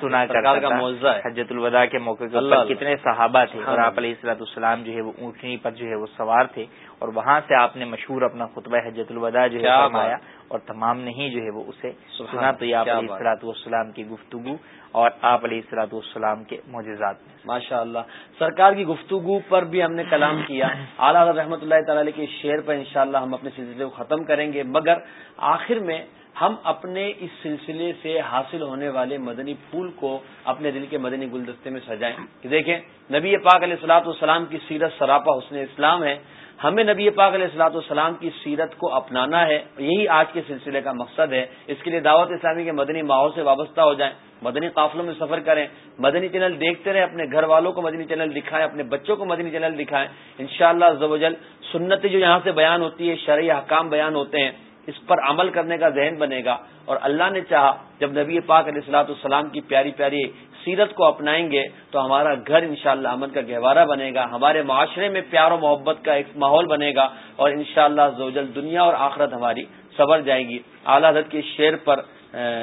[SPEAKER 2] سنا کرتا تھا۔ حجت الوداع کے موقع کے اوپر کتنے صحابہ تھے اور آپ علیہ صلاح السلام جو ہے وہ اونٹنی پر جو ہے وہ سوار تھے اور وہاں سے آپ نے مشہور اپنا خطبہ حجت الوداع جو ہے فرمایا اور تمام نہیں جو ہے وہ اسے سنا تو یہ آپ علیہ السلاط والسلام کی گفتگو اور آپ علیہ السلاط والسلام کے معجزات میں
[SPEAKER 1] ماشاء اللہ سرکار کی گفتگو پر بھی ہم نے کلام کیا۔ اعلیٰ رحمۃ اللہ تعالی کے شعر پر انشاءاللہ ہم اپنے سلسلے کو ختم کریں گے۔ مگر آخر میں ہم اپنے اس سلسلے سے حاصل ہونے والے مدنی پھول کو اپنے دل کے مدنی گلدستے میں سجائیں۔ کہ دیکھیں نبی پاک علیہ السلاط والسلام کی سیرت سراپا حسن اسلام ہے۔ ہمیں نبی پاک علیہ السلاۃ والسلام کی سیرت کو اپنانا ہے، یہی آج کے سلسلے کا مقصد ہے۔ اس کے لیے دعوت اسلامی کے مدنی ماحول سے وابستہ ہو جائیں، مدنی قافلوں میں سفر کریں، مدنی چینل دیکھتے رہیں، اپنے گھر والوں کو مدنی چینل دکھائیں، اپنے بچوں کو مدنی چینل دکھائیں۔ انشاءاللہ شاء اللہ سنت جو یہاں سے بیان ہوتی ہے شرعی حکام بیان ہوتے ہیں۔ اس پر عمل کرنے کا ذہن بنے گا۔ اور اللہ نے چاہا جب نبی پاک علیہ السلاط السلام کی پیاری پیاری سیرت کو اپنائیں گے تو ہمارا گھر انشاءاللہ شاء امن کا گہوارہ بنے گا، ہمارے معاشرے میں پیار و محبت کا ایک ماحول بنے گا اور انشاءاللہ شاء اللہ دنیا اور آخرت ہماری سبر جائے گی۔ اعلیٰ حضرت کے شعر پر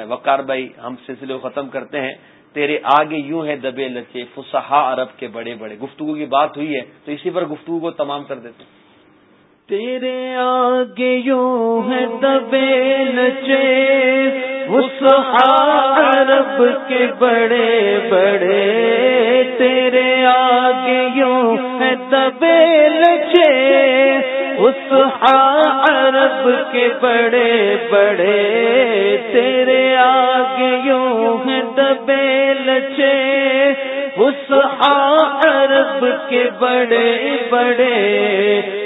[SPEAKER 1] وقار بھائی ہم سلسلے کو ختم کرتے ہیں۔ تیرے آگے یوں ہے دبے لچے فسحا عرب کے بڑے بڑے۔ گفتگو کی بات ہوئی ہے تو اسی پر گفتگو کو تمام کر دیتے ہیں۔
[SPEAKER 3] تیرے آگے یوں ہے دبے لچے فسحا عرب کے بڑے بڑے۔ تیرے آگے یوں ہے دبے لچے اس عرب کے بڑے بڑے۔ تیرے آگے یوں ہیں دبے لچے اس عرب کے بڑے بڑے،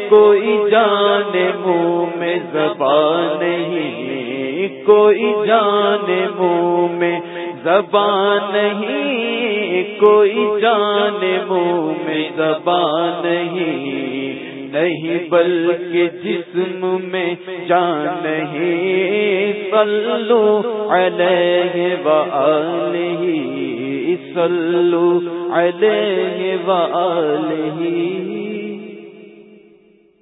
[SPEAKER 3] کوئی جان منہ میں زبان نہیں، کوئی جان منہ میں زبان نہیں، کوئی جان منہ میں زبان نہیں نہیں بلکہ جسم میں جان نہیں سلو علیہ وآلہ صلو علیہ وآلہ